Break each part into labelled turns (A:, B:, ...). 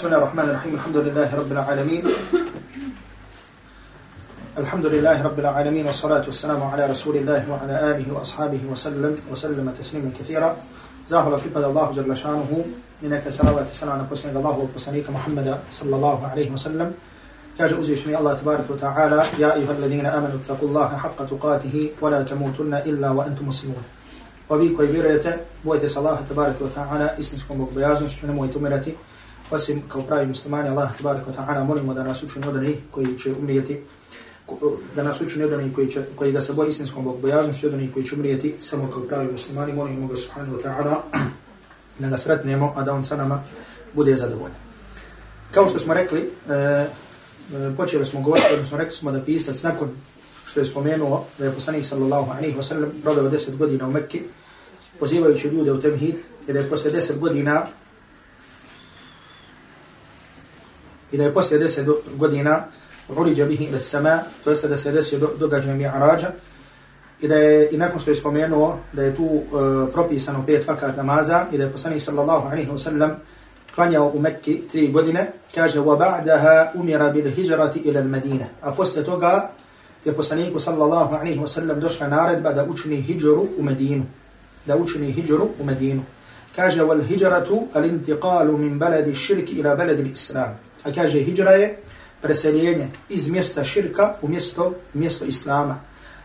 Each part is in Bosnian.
A: بسم الله الرحمن الرحيم. الحمد لله رب العالمين. الحمد لله رب العالمين والصلاة والسلام على رسول الله وعلى آله وأصحابه وسلم وسلم تسليما كثيرا. زاهر في الله جل شأنه. منك سلامة السلام على بسنك الله وبسنك محمد صلى الله عليه وسلم. كاج أزيشني الله تبارك وتعالى. يا أيها الذين آمنوا اتقوا الله حق تقاته ولا تموتن إلا وأنتم مسلمون. وبيكوا يبيرت بويت صلاة تبارك وتعالى. اسمكم بيازن شنمو يتمرتي osim kao pravi muslimani, Allah tabaraka wa ta'ala, molimo da nas učini od onih koji će umrijeti, da nas učini od onih koji, će, koji ga se boji istinskom bogobojaznošću, od onih koji će umrijeti samo kao pravi muslimani, molimo ga subhanahu wa ta'ala da ga sretnemo, a da on sa nama bude zadovoljan. Kao što smo rekli, e, e počeli smo govoriti, odnosno rekli smo da pisac nakon što je spomenuo da je poslanik sallallahu alaihi wa sallam prodao 10 godina u Mekki, pozivajući ljude u temhid, jer da je posle 10 godina i da je poslije 10 godina uriđa bihi ila sama, to jeste da se desio do, događaj mi'arađa, i da je, i nakon što je spomenuo da je tu uh, propisano pet vakat namaza, i da je poslanik sallallahu alaihi wa sallam klanjao u Mekki tri godine, kaže, wa ba'daha umira bil hijrati ila. A posle toga je poslaniku sallallahu alaihi wa sallam došla naredba da učini hijđuru u Medinu. Da učini hijđuru u Medinu. Kaže, wal hijratu al-intiqalu min إِلَى بَلَدِ ila l-Islam. A kaže, hijra je preseljenje iz mjesta širka u mjesto, mjesto Islama.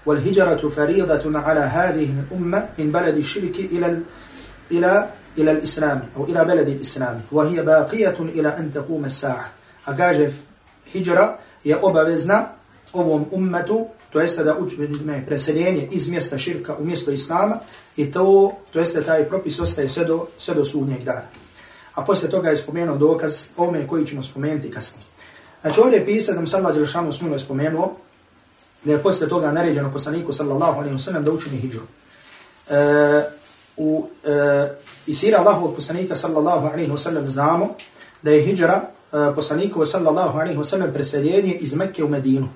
A: Wal hijratu faridatun ala hadih umma min baladi shirki ila, ila, ila l-Islami, aw ila baladi al islam Wa hiya baqiyatun ila an taquma sa'a. A kaže, hijra je obavezna ovom ummetu, to jeste da učine preseljenje iz mjesta širka u mjesto Islama i to, to jeste taj propis ostaje sve do, sve do sudnjeg dana. A posle toga je spomenuo dokaz ome koji ćemo spomenuti kasnije. Znači ovdje je pisat, da mu sallahu Đelešanu smilo je spomenuo, da je posle toga naređeno poslaniku sallallahu alaihi wa sallam da učini hijđu. E, u e, isira Allahovog poslanika sallallahu alaihi wa sallam znamo da je hijđara e, poslaniku sallallahu alaihi wa sallam preseljenje iz Mekke u Medinu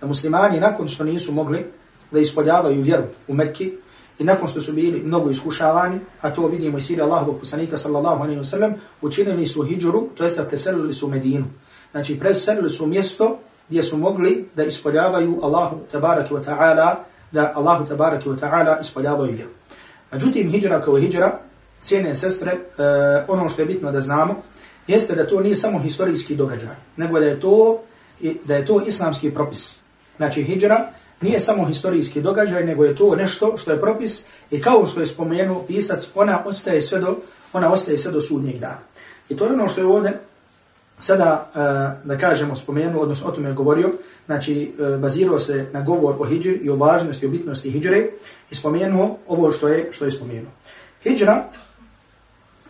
A: da muslimani nakon što nisu mogli da ispoljavaju vjeru u Mekki i nakon što su bili mnogo iskušavani, a to vidimo i sira Allahovog poslanika sallallahu alaihi wa sallam, učinili su hijđuru, to jest preselili su Medinu. Znači preselili su mjesto gdje su mogli da ispoljavaju Allahu tabaraki wa ta'ala, da Allahu tabaraki wa ta'ala ispoljavaju vjeru. Međutim, hijđra kao hijđra, cijene sestre, uh, ono što je bitno da znamo, jeste da to nije samo historijski događaj, nego da je to, da je to islamski propis. Znači, hijra nije samo historijski događaj, nego je to nešto što je propis i kao što je spomenuo pisac, ona ostaje sve do, ona ostaje sve do sudnjeg dana. I to je ono što je ovdje sada, uh, da kažemo, spomenuo, odnosno o tome je govorio, znači, uh, bazirao se na govor o hijri i o važnosti i o bitnosti hijđre i spomenuo ovo što je, što je spomenuo. Hijđra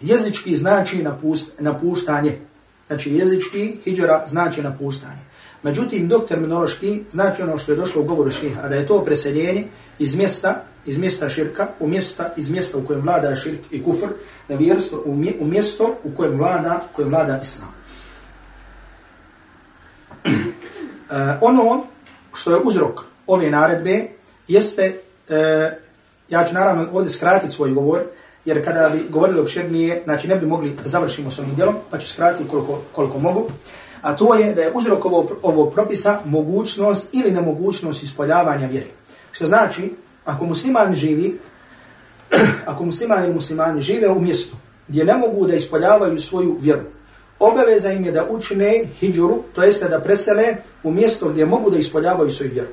A: jezički znači napust, napuštanje. Znači, jezički hijđra znači napuštanje. Međutim, dok terminološki znači ono što je došlo u govoru šeha, a da je to preseljenje iz mjesta, iz mjesta širka, u mjesta, iz mjesta u kojem vlada širk i kufr, na vjerstvo, u mjesto u kojem vlada, u kojem vlada islam. uh, ono što je uzrok ove naredbe jeste, uh, ja ću naravno ovdje skratiti svoj govor, jer kada bi govorili opširnije, znači ne bi mogli da završimo s ovim djelom, pa ću skratiti koliko, koliko mogu a to je da je uzrok ovog, ovog propisa mogućnost ili nemogućnost ispoljavanja vjere. Što znači, ako musliman živi, ako musliman ili muslimani žive u mjestu gdje ne mogu da ispoljavaju svoju vjeru, obaveza im je da učine hijđuru, to jeste da presele u mjesto gdje mogu da ispoljavaju svoju vjeru.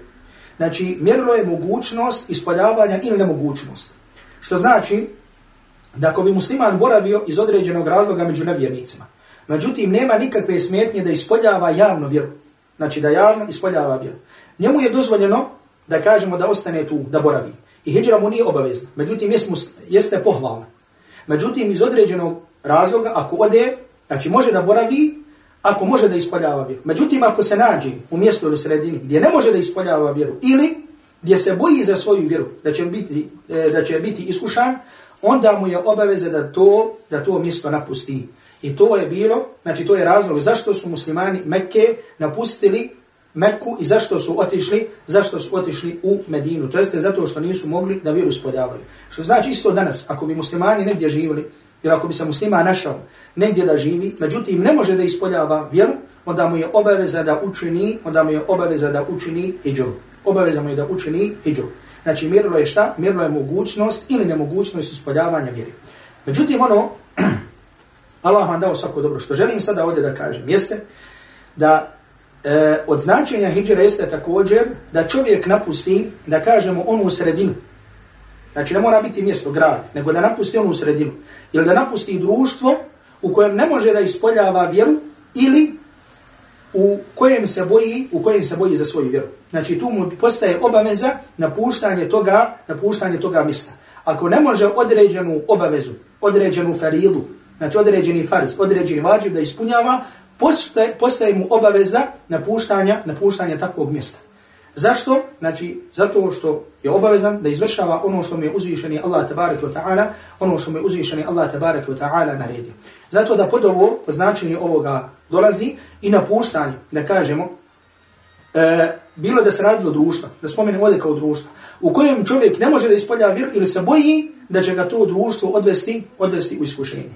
A: Znači, mjerilo je mogućnost ispoljavanja ili nemogućnost. Što znači, da ako bi musliman boravio iz određenog razloga među nevjernicima, Međutim, nema nikakve smetnje da ispoljava javno vjeru. Znači da javno ispoljava vjeru. Njemu je dozvoljeno da kažemo da ostane tu, da boravi. I hijđra mu nije obavezna. Međutim, jeste pohvalna. Međutim, iz određenog razloga, ako ode, znači može da boravi, ako može da ispoljava vjeru. Međutim, ako se nađe u mjestu ili sredini gdje ne može da ispoljava vjeru, ili gdje se boji za svoju vjeru, da će biti, e, da će biti iskušan, onda mu je obaveza da to, da to mjesto napusti. I to je bilo, znači to je razlog zašto su muslimani Mekke napustili Mekku i zašto su otišli, zašto su otišli u Medinu. To jeste zato što nisu mogli da vjeru spoljavaju. Što znači isto danas, ako bi muslimani negdje živjeli Jer ako bi se muslima našao negdje da živi, međutim ne može da ispoljava vjeru, onda mu je obaveza da učini, onda mu je obaveza da učini hijđu. Obaveza mu je da učini hijđu. Znači mirilo je šta? Mirilo je mogućnost ili nemogućnost ispoljavanja vjeri. Međutim ono, Allah vam dao svako dobro. Što želim sada ovdje da kažem, jeste da e, od značenja hijđera jeste također da čovjek napusti, da kažemo, onu sredinu. Znači ne mora biti mjesto, grad, nego da napusti onu sredinu. Ili da napusti društvo u kojem ne može da ispoljava vjeru ili u kojem se boji, u kojem se boji za svoju vjeru. Znači tu mu postaje obaveza napuštanje toga, napuštanje toga mjesta. Ako ne može određenu obavezu, određenu farilu, znači određeni farz, određeni vađib da ispunjava, postaje, postaje mu obavezna napuštanja, napuštanja takvog mjesta. Zašto? Znači, zato što je obavezan da izvršava ono što mu je uzvišeni Allah tabarak wa ta'ala, ono što mu je uzvišeni Allah tabarak wa ta'ala naredi. Zato da pod ovo, po značenju ovoga dolazi i napuštanje, da kažemo, e, bilo da se radilo društva, da spomenem ovdje kao društva, u kojem čovjek ne može da ispolja vjer ili se boji da će ga to društvo odvesti, odvesti u iskušenje.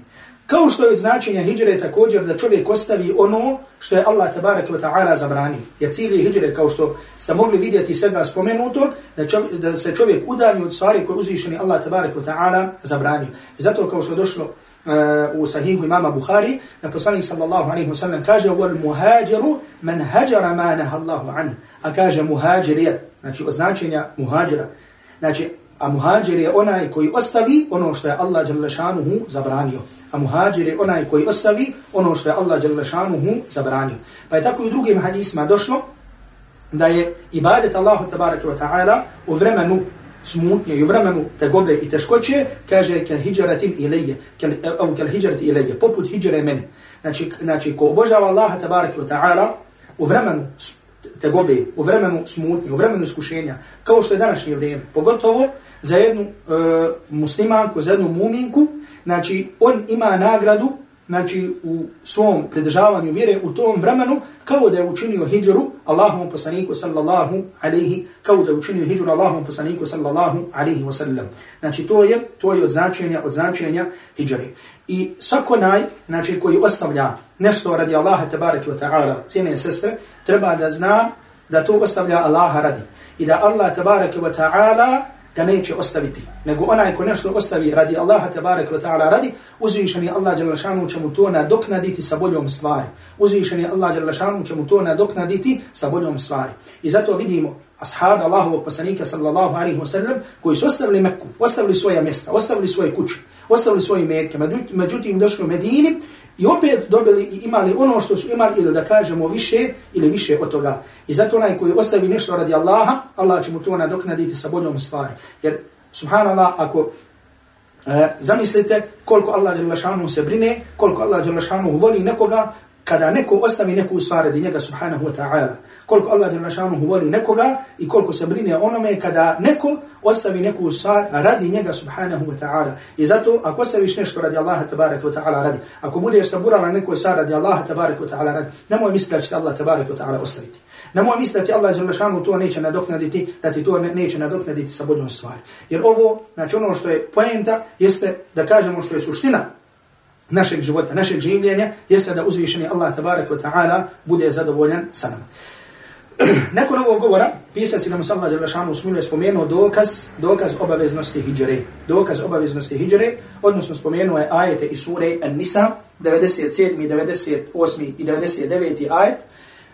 A: Kao što je od značenja hijđre također da čovjek ostavi ono što je Allah tabarak wa ta'ala zabranio. Jer cilj je hijđre, kao što ste mogli vidjeti svega spomenuto, da, čovjek, da se čovjek udalji od stvari koje uzvišeni Allah tabarak wa ta'ala zabranio. I zato kao što je došlo uh, u sahihu imama Bukhari, da poslanik sallallahu alaihi wa sallam kaže wal muhađiru man hađara ma nahallahu an. A kaže muhađir je, znači od značenja muhađira. Znači, a muhađir je onaj koji ostavi ono što je Allah zabranio a muhađir je onaj koji ostavi ono što je Allah Đalešanuhu zabranio. Pa je tako i u drugim hadisma došlo da je ibadet Allahu tabaraka wa ta'ala u vremenu smutnje i u vremenu tegobe i teškoće, kaže kel hijratin ilije, kel, au kel hijrat ilije, poput hijjare meni. Znači, znači ko obožava Allaha tabaraka wa ta'ala u vremenu tegobe, u vremenu smutnje, u vremenu iskušenja, kao što je današnje vrijeme, pogotovo za jednu e, muslimanku, za jednu muminku, znači on ima nagradu znači u svom pridržavanju vjere u tom vremenu kao da je učinio hijđru Allahom poslaniku sallallahu alaihi kao da je učinio hijđru Allahom poslaniku sallallahu alaihi wa sallam. Znači to je to je od značenja od značenja hijđre. I svako naj, znači koji ostavlja nešto radi Allaha tabaraka wa ta'ala, cijene sestre, treba da zna da to ostavlja Allaha radi. I da Allah tabaraka wa ta'ala ga neće ostaviti. Nego onaj ko nešto ostavi radi Allaha tabaraka wa ta'ala radi, uzvišeni Allah jalla šanu će mu to nadoknaditi sa boljom stvari. Uzvišeni Allah jalla šanu će mu to nadoknaditi sa boljom stvari. I zato vidimo ashab Allahovog poslanika sallallahu alaihi wa sallam koji su ostavili Mekku, ostavili svoje mjesta, ostavili svoje kuće, ostavili svoje metke, međutim došli u Medini I opet dobili i imali ono što su imali ili da kažemo više ili više od toga. I zato onaj koji ostavi nešto radi Allaha, Allah će mu to nadoknaditi sa boljom stvari. Jer, subhanallah, ako e, zamislite koliko Allah se brine, koliko Allah voli nekoga, kada neko ostavi neku stvar radi njega subhanahu wa ta'ala. Koliko Allah Đelešanuhu šanuhu voli nekoga i koliko se brine onome kada neko ostavi neku stvar radi njega subhanahu wa ta'ala. I zato ako ostaviš nešto radi Allaha tabaraka wa ta'ala radi, ako budeš saburala neku stvar radi Allaha tabaraka wa ta'ala radi, nemoj misliti da će Allah tabaraka wa ta'ala ostaviti. Nemoj misliti da ti Allah Đelešanuhu šanuhu to neće nadoknaditi, da ti to neće nadoknaditi sa boljom stvari. Jer ovo, znači ono što je poenta, jeste da kažemo što je suština našeg života, našeg življenja, jeste da uzvišeni Allah tabarak wa ta'ala bude zadovoljan sa nama. Nakon ovog govora, pisac i nam sallallahu alaihi wa smiluje spomenuo dokaz, dokaz obaveznosti hijjere. Dokaz obaveznosti hijjere, odnosno spomenuo je ajete i sure An-Nisa, 97. 98. i 99. ajet,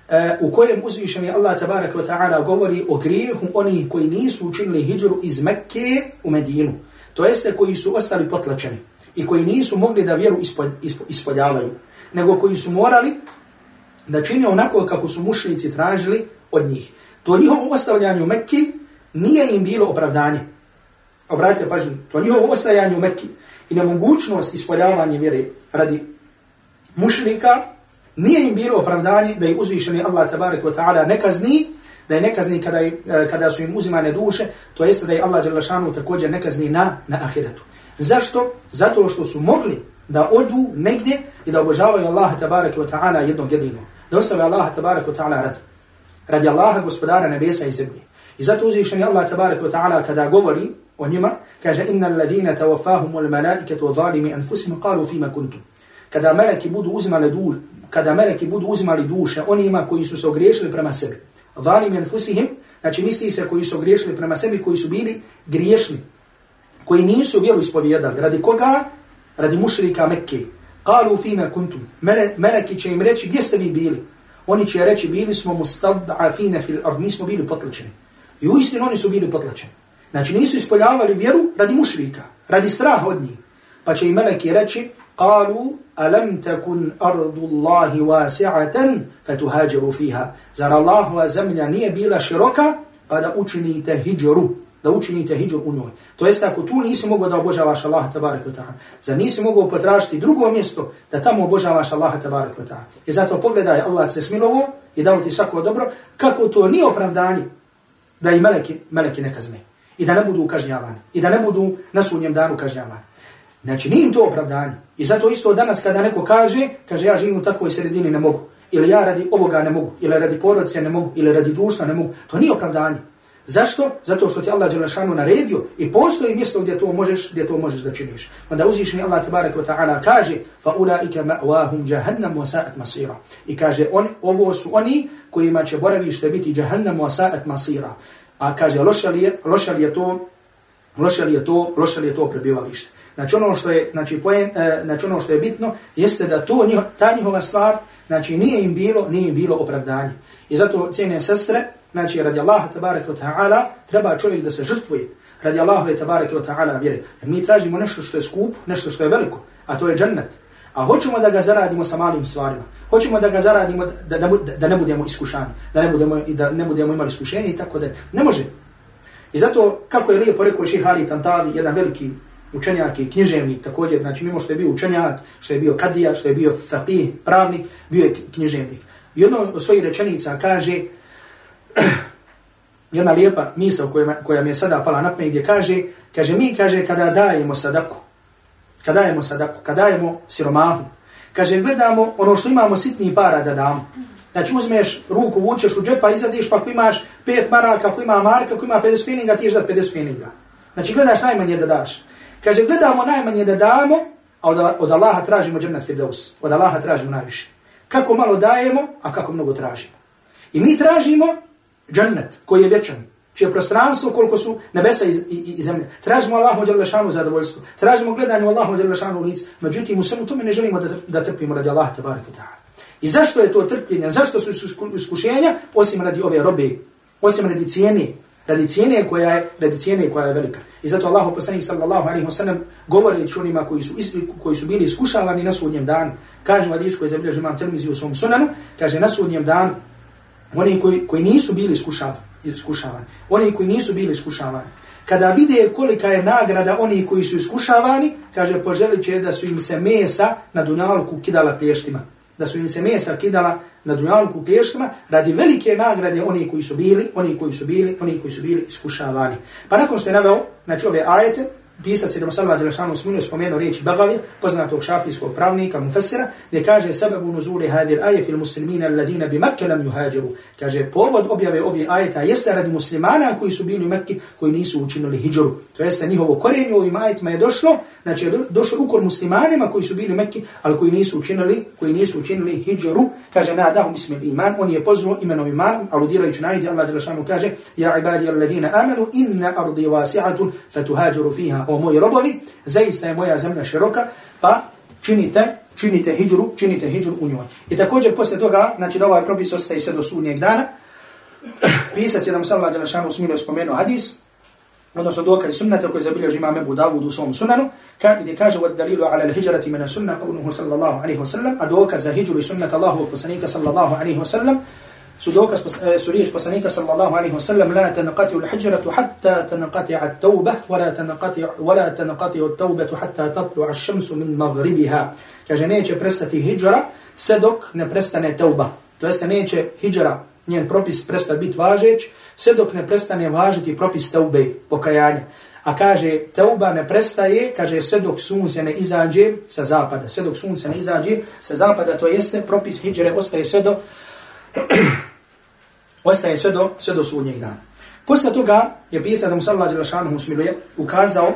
A: e, u kojem uzvišeni Allah tabarak wa ta'ala govori o grijehu oni koji nisu učinili hijđru iz Mekke u Medinu. To jeste koji su ostali potlačeni i koji nisu mogli da vjeru ispod, ispod, ispoljavaju, nego koji su morali da čine onako kako su mušnici tražili od njih. To njihovo ostavljanje u Mekki nije im bilo opravdanje. Obratite pažnju, to njihovo ostavljanje u Mekki i nemogućnost ispoljavanja vjere radi mušnika nije im bilo opravdanje da je uzvišeni Allah tabarak wa ta'ala nekazni, da je nekazni kada, je, e, kada su im uzimane duše, to jeste da je Allah također nekazni na, na ahiretu. Zašto? Zato što su mogli da odu negdje i da obožavaju Allaha tabaraka wa ta'ala jednog jedinog. Da ostave Allaha tabaraka wa ta'ala radi. Radi Allaha gospodara nebesa i zemlje. I zato uzvišeni Allah tabaraka wa ta'ala kada govori o njima, kaže inna alladhina tawaffahumu al malaikatu zalimi anfusihim qalu fima kuntum. Kada meleki budu uzimali duše, kada meleki budu uzimali duše onima koji su se ogriješili prema sebi. Zalimi anfusihim, znači misli se koji su ogriješili prema sebi, koji su bili griješni, koji nisu vjeru ispovijedali. Radi koga? Radi mušrika Mekke. Qalu fima kuntum. Meleki će im reći gdje ste vi bili? Oni će reći bili smo mustad'afina fil ard, mi smo bili potlačeni. I uistinu oni su bili potlačeni. Znači nisu ispoljavali vjeru radi mušrika, radi straha od njih. Pa će i meleki reći, قالوا ألم تكن أرض الله واسعة فتهاجروا فيها زر الله وزمنا nije bila široka pa da učinite hijđru da učinite hijđu u njoj. To jest ako tu nisi mogao da obožavaš Allaha tabaraka ta'ala, za nisi mogao potražiti drugo mjesto da tamo obožavaš Allaha tabaraka ta'ala. I zato pogledaj Allah se smilovo i dao ti svako dobro, kako to nije opravdanje da i meleki, meleki ne kazne. I da ne budu kažnjavani. I da ne budu na sunnjem danu kažnjavani. Znači, nije im to opravdanje. I zato isto danas kada neko kaže, kaže ja živim u takvoj sredini ne mogu. Ili ja radi ovoga ne mogu. Ili radi porodice ne mogu. Ili radi društva ne mogu. To nije opravdanje. Zašto? Zato što ti Allah Đelešanu naredio i postoji mjesto gdje to možeš, gdje to možeš da činiš. Onda uzvišni Allah tabaraka wa ta'ala kaže fa ulaika ma'wahum jahannam wa sa'at masira. I kaže on, ovo su oni kojima će boravište biti jahannam wa sa'at masira. A kaže loša li je, loša li je to, loša li je to, loša li je to prebivalište. Znači ono što je, znači, poen, e, znači ono što je bitno jeste da to njiho, ta njihova stvar znači nije im bilo, nije im bilo opravdanje. I zato cijene sestre, znači radi Allaha tabaraka wa ta'ala treba čovjek da se žrtvuje radi Allaha tabaraka wa ta'ala vjere. Jer mi tražimo nešto što je skup, nešto što je veliko, a to je džennet. A hoćemo da ga zaradimo sa malim stvarima. Hoćemo da ga zaradimo da, da, da ne budemo iskušani, da ne budemo, da ne budemo imali iskušenje i tako da ne može. I zato, kako je lijepo rekao Ših Ali Tantavi, jedan veliki učenjak i književnik također, znači mimo što je bio učenjak, što je bio kadija, što je bio faqih, pravnik, bio je književnik. I jedno od svojih rečenica kaže, jedna lijepa misla koja, koja mi je sada pala na pamet gdje kaže, kaže mi kaže kada dajemo sadaku, kada dajemo sadaku, kada dajemo siromahu, kaže gledamo ono što imamo sitni para da damo. Znači uzmeš ruku, vučeš u džepa, izadiš pa ako imaš pet maraka, ako ima marka, ako ima 50 fininga, ti da 50 fininga. Znači gledaš najmanje da daš. Kaže gledamo najmanje da damo, a od, od Allaha tražimo džennet firdaus. Od Allaha tražimo najviše. Kako malo dajemo, a kako mnogo tražimo. I mi tražimo džennet koji je vječan, čije prostranstvo koliko su nebesa i, i, i zemlje. Tražimo Allahu dželešanu zadovoljstvo. Tražimo gledanje Allahu dželešanu lic. Međutim, u svemu tome ne želimo da, da trpimo radi Allaha tabaraka ta'ala. I zašto je to trpljenje? Zašto su iskušenja? Osim radi ove robe, osim radi cijene, radi cijene koja je, radi cijene koja je velika. I zato Allahu poslanik sallallahu alejhi ve sellem govori onima koji su koji su bili iskušavani na sudnjem danu, kaže hadis koji zabilježio imam Tirmizi u svom sunanu, kaže na sudnjem danu oni koji, koji nisu bili iskušavani, iskušavani, oni koji nisu bili iskušavani, kada vide kolika je nagrada oni koji su iskušavani, kaže poželit će da su im se mesa na dunjalku kidala plještima. Da su im se mesa kidala na dunjalku plještima radi velike nagrade oni koji su bili, oni koji su bili, oni koji su bili iskušavani. Pa nakon što je naveo, znači ove ajete, pisac Ibn Salva Đelešanu smunio spomenu riječi Bagavi, poznatog šafijskog pravnika, mufessira, gdje kaže sebebu nuzuli hadir aje fil muslimina alladina bi Mekke lam juhađeru. Kaže, povod objave ovih ajeta jeste radi muslimana koji su bili u Mekke, koji nisu učinili hijđuru. To jeste njihovo korenje ovim ajetima je došlo, znači je došlo ukor muslimanima koji su bili u Mekke, ali koji nisu učinili, koji nisu učinili hijđuru. Kaže, na dahu bismil iman, on je pozvao imenom imanom, aludirajući na ajde, Allah Đelešanu kaže, ja ibadi alladina amanu, inna ardi wasi'atun, fatuhađeru fiha o moji robovi, zaista je moja zemlja široka, pa činite, činite hijđru, činite hijđru u njoj. I također posle toga, znači da ovaj propis ostaje se do sudnjeg dana, pisac je da mu sallallahu alaihi wa sallam smilo spomenu hadis, odnosno dokaz sunnata koji zabilježi imam Ebu Davud u svom sunanu, ka, gdje kaže od dalilu ala l-hijrati mena sunna, qavnuhu sallallahu alaihi wa sallam, a dokaz za hijru i sunnata Allahu poslanika sallallahu alaihi wa sallam, su dokaz e, su riječ poslanika sallallahu alaihi wasallam la tanqati al-hijratu hatta tanqati at-tauba wa la tanqati wa la tanqati at-tawbatu hatta tatlu ash-shamsu min maghribiha. Kaže neće prestati hijra sve dok ne prestane tauba to jest neće hijra njen propis prestati biti važeć sve dok ne prestane važiti propis taube pokajanja a kaže tauba ne prestaje kaže sve dok sunce ne izađe sa zapada. Sve dok sunce ne izađe sa zapada to jeste propis hijre ostaje sve do ostaje sve do, sve do sudnjeg dana. Posle toga je pisac da mu sallallahu Allah Đelešanuhu smiluje, ukazao,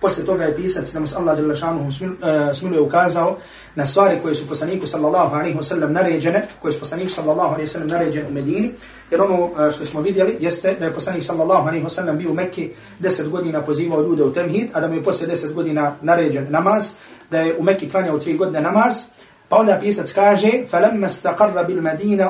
A: posle toga je pisac da mu sallallahu Allah Đelešanuhu e, smiluje, ukazao na stvari koje su poslaniku sallallahu alaihi wa sallam naređene, koje su poslaniku sallallahu alaihi wa sallam naređene u Medini, jer ono e, što smo vidjeli jeste da je poslanik sallallahu alaihi wa sallam bio u Mekki 10 godina pozivao ljude u temhid, a da mu je posle 10 godina naređen namaz, da je u Mekki klanjao 3 godine namaz, Pa onda pisac kaže, فَلَمَّا اسْتَقَرَّ بِالْمَدِينَ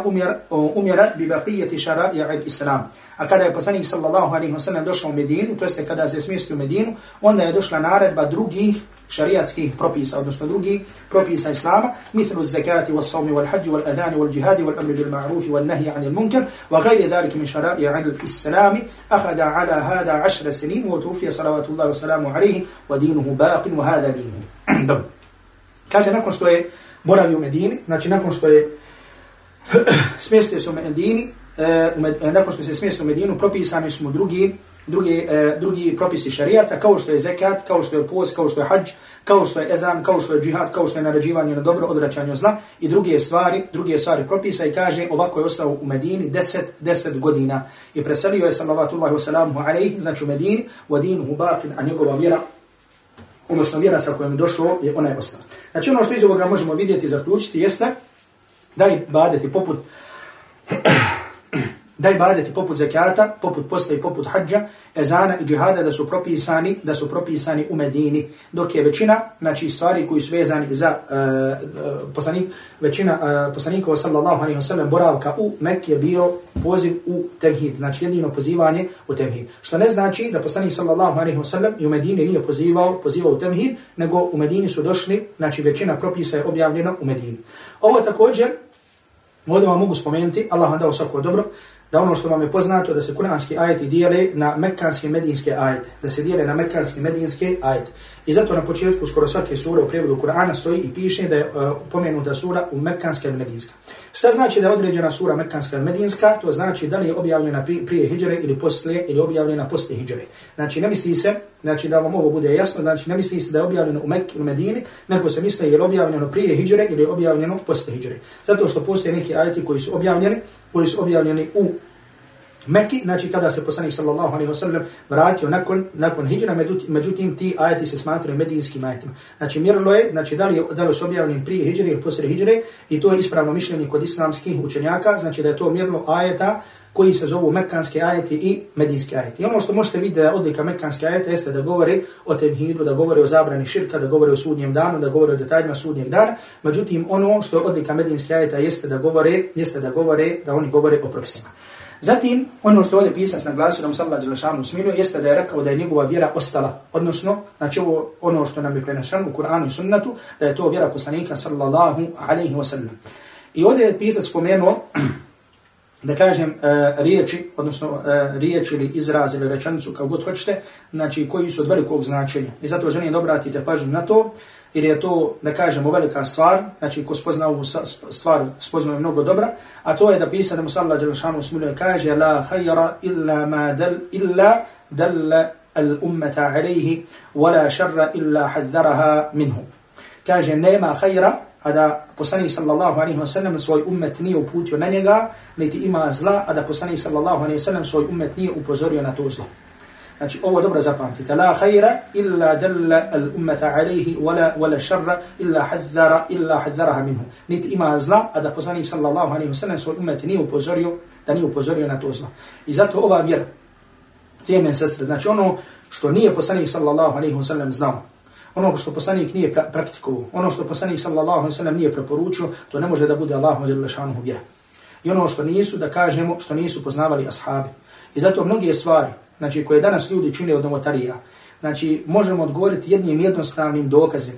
A: أُمِرَ بِبَقِيَةِ شَرَائِعِ الْإِسْلَامِ A kada je poslanik sallallahu alaihi wa sallam došao u Medinu, to jeste kada se smjestio u Medinu, onda je došla naredba drugih šariatskih propisa, odnosno drugih propisa Islama, mithlu zakati, wal sawmi, wal hađi, wal adhani, wal džihadi, wal amri bil ma'rufi, wal nahji anil munkar, wa gajri dhalike min šara'i anil islami, ahada ala hada ašra senin, wa tufija salavatullahi wa salamu alaihi, wa dinuhu baqin, wa hada dinuhu. Kaže, nakon što je boravi u Medini, znači nakon što je smjestio se u Medini, e, e, nakon što se smjestio u Medinu, propisani su mu drugi, drugi, e, drugi propisi šarijata, kao što je zekat, kao što je post, kao što je hađ, kao što je ezan, kao što je džihad, kao što je naređivanje na dobro, odvraćanje zla i druge stvari, druge stvari propisa i kaže ovako je ostao u Medini 10, 10 godina i preselio je sallavatullahi wasalamu alaihi, znači u Medini, u adinu hubakin, a njegova vjera, odnosno vjera sa kojom došao je ona je ostala. Znači ono što iz ovoga možemo vidjeti i zaključiti jeste da i badeti poput da i poput zakata, poput posta i poput hađa, ezana i džihada da su propisani, da su propisani u Medini, dok je većina, znači stvari koji su vezani za uh, poslanik, većina uh, poslanikova sallallahu alaihi wa sallam boravka u Mekke bio poziv u tevhid, znači jedino pozivanje u tevhid. Što ne znači da poslanik sallallahu alaihi wa sallam i u Medini nije pozivao, pozivao u tevhid, nego u Medini su došli, znači većina propisa je objavljena u Medini. Ovo također, ovdje vam mogu spomenuti, Allah vam dao svako dobro, da ono što vam je poznato da se kuranski ajeti dijele na mekanske medinske ajete, da se dijele na mekanske medinske ajete. I zato na početku skoro svake sure u prijevodu Kur'ana stoji i piše da je uh, pomenuta sura u mekanske ili medinska. Šta znači da je određena sura mekanska ili medinska? To znači da li je objavljena prije hijđere ili poslije ili objavljena poslije hijđere. Znači ne misli se, znači da vam ovo bude jasno, znači ne misli se da je objavljeno u Mekke ili Medini, nego se misli je li objavljeno prije hijđere ili objavljeno poslije hijđere. Zato što postoje neki ajeti koji su objavljeni, koji su objavljeni u Meki, znači kada se poslanik sallallahu alaihi ve sellem vratio nakon nakon hidžra, međutim ti ajeti se smatraju medijinskim ajatima. Znači mjerilo je, znači da li je, da li su objavljeni prije hidžre ili poslije hidžre i to je ispravno mišljenje kod islamskih učenjaka, znači da je to mjerilo ajeta koji se zovu mekanski ajeti i medinski ajeti. I ono što možete vidjeti da odlika mekanski ajeta jeste da govori o tevhidu, da govori o zabrani širka, da govori o sudnjem danu, da govori o detaljima sudnjeg dana. Međutim, ono što je odlika medinski ajeta jeste da govore, jeste da govore, da oni govore o propisima. Zatim, ono što ovdje pisac naglasio da mu sallallahu alaihi wa sallam jeste da je rekao da je njegova vjera ostala. Odnosno, znači ovo, ono što nam je prenašano u Kur'anu i sunnatu, da je to vjera poslanika sallallahu alaihi wa sallam. I ovdje je pisac spomenuo, da kažem, e, riječi, odnosno e, riječi ili izraz ili rečenicu, kao god hoćete, znači koji su od velikog značenja. I zato želim da obratite pažnju na to, jer je to, da kažemo, velika stvar, znači ko spozna ovu stvar, spoznao je mnogo dobra, a to je da pisa da mu sallahu alaihi smiluje kaže la hajra illa ma dal, illa dalla al ummeta alaihi, wala šarra illa haddaraha minhu. Kaže, nema hajra, a da poslani sallallahu alaihi wa sallam svoj ummet nije uputio na njega, niti ima zla, a da poslani sallallahu alaihi wa sallam svoj ummet nije upozorio na to zlo. Znači, ovo dobro zapamtite. La khaira illa dalla al ummata alayhi wala wala sharra illa hadhara illa hadharaha minhu. Nit ima zla, a da poslanik sallallahu alayhi wasallam svoj ummet nije upozorio, da nije upozorio na to zlo. I zato ova vjera, cijene sestre, znači ono što nije poslanik sallallahu alayhi wasallam znao, ono što poslanik nije pra praktikovao, ono što poslanik sallallahu alayhi wasallam nije preporučio, to ne može da bude Allahu dželle šanehu vjera. I ono što nisu, da kažemo, što nisu poznavali ashabi. I zato mnoge stvari, znači koje danas ljudi čine od novotarija, znači možemo odgovoriti jednim jednostavnim dokazem,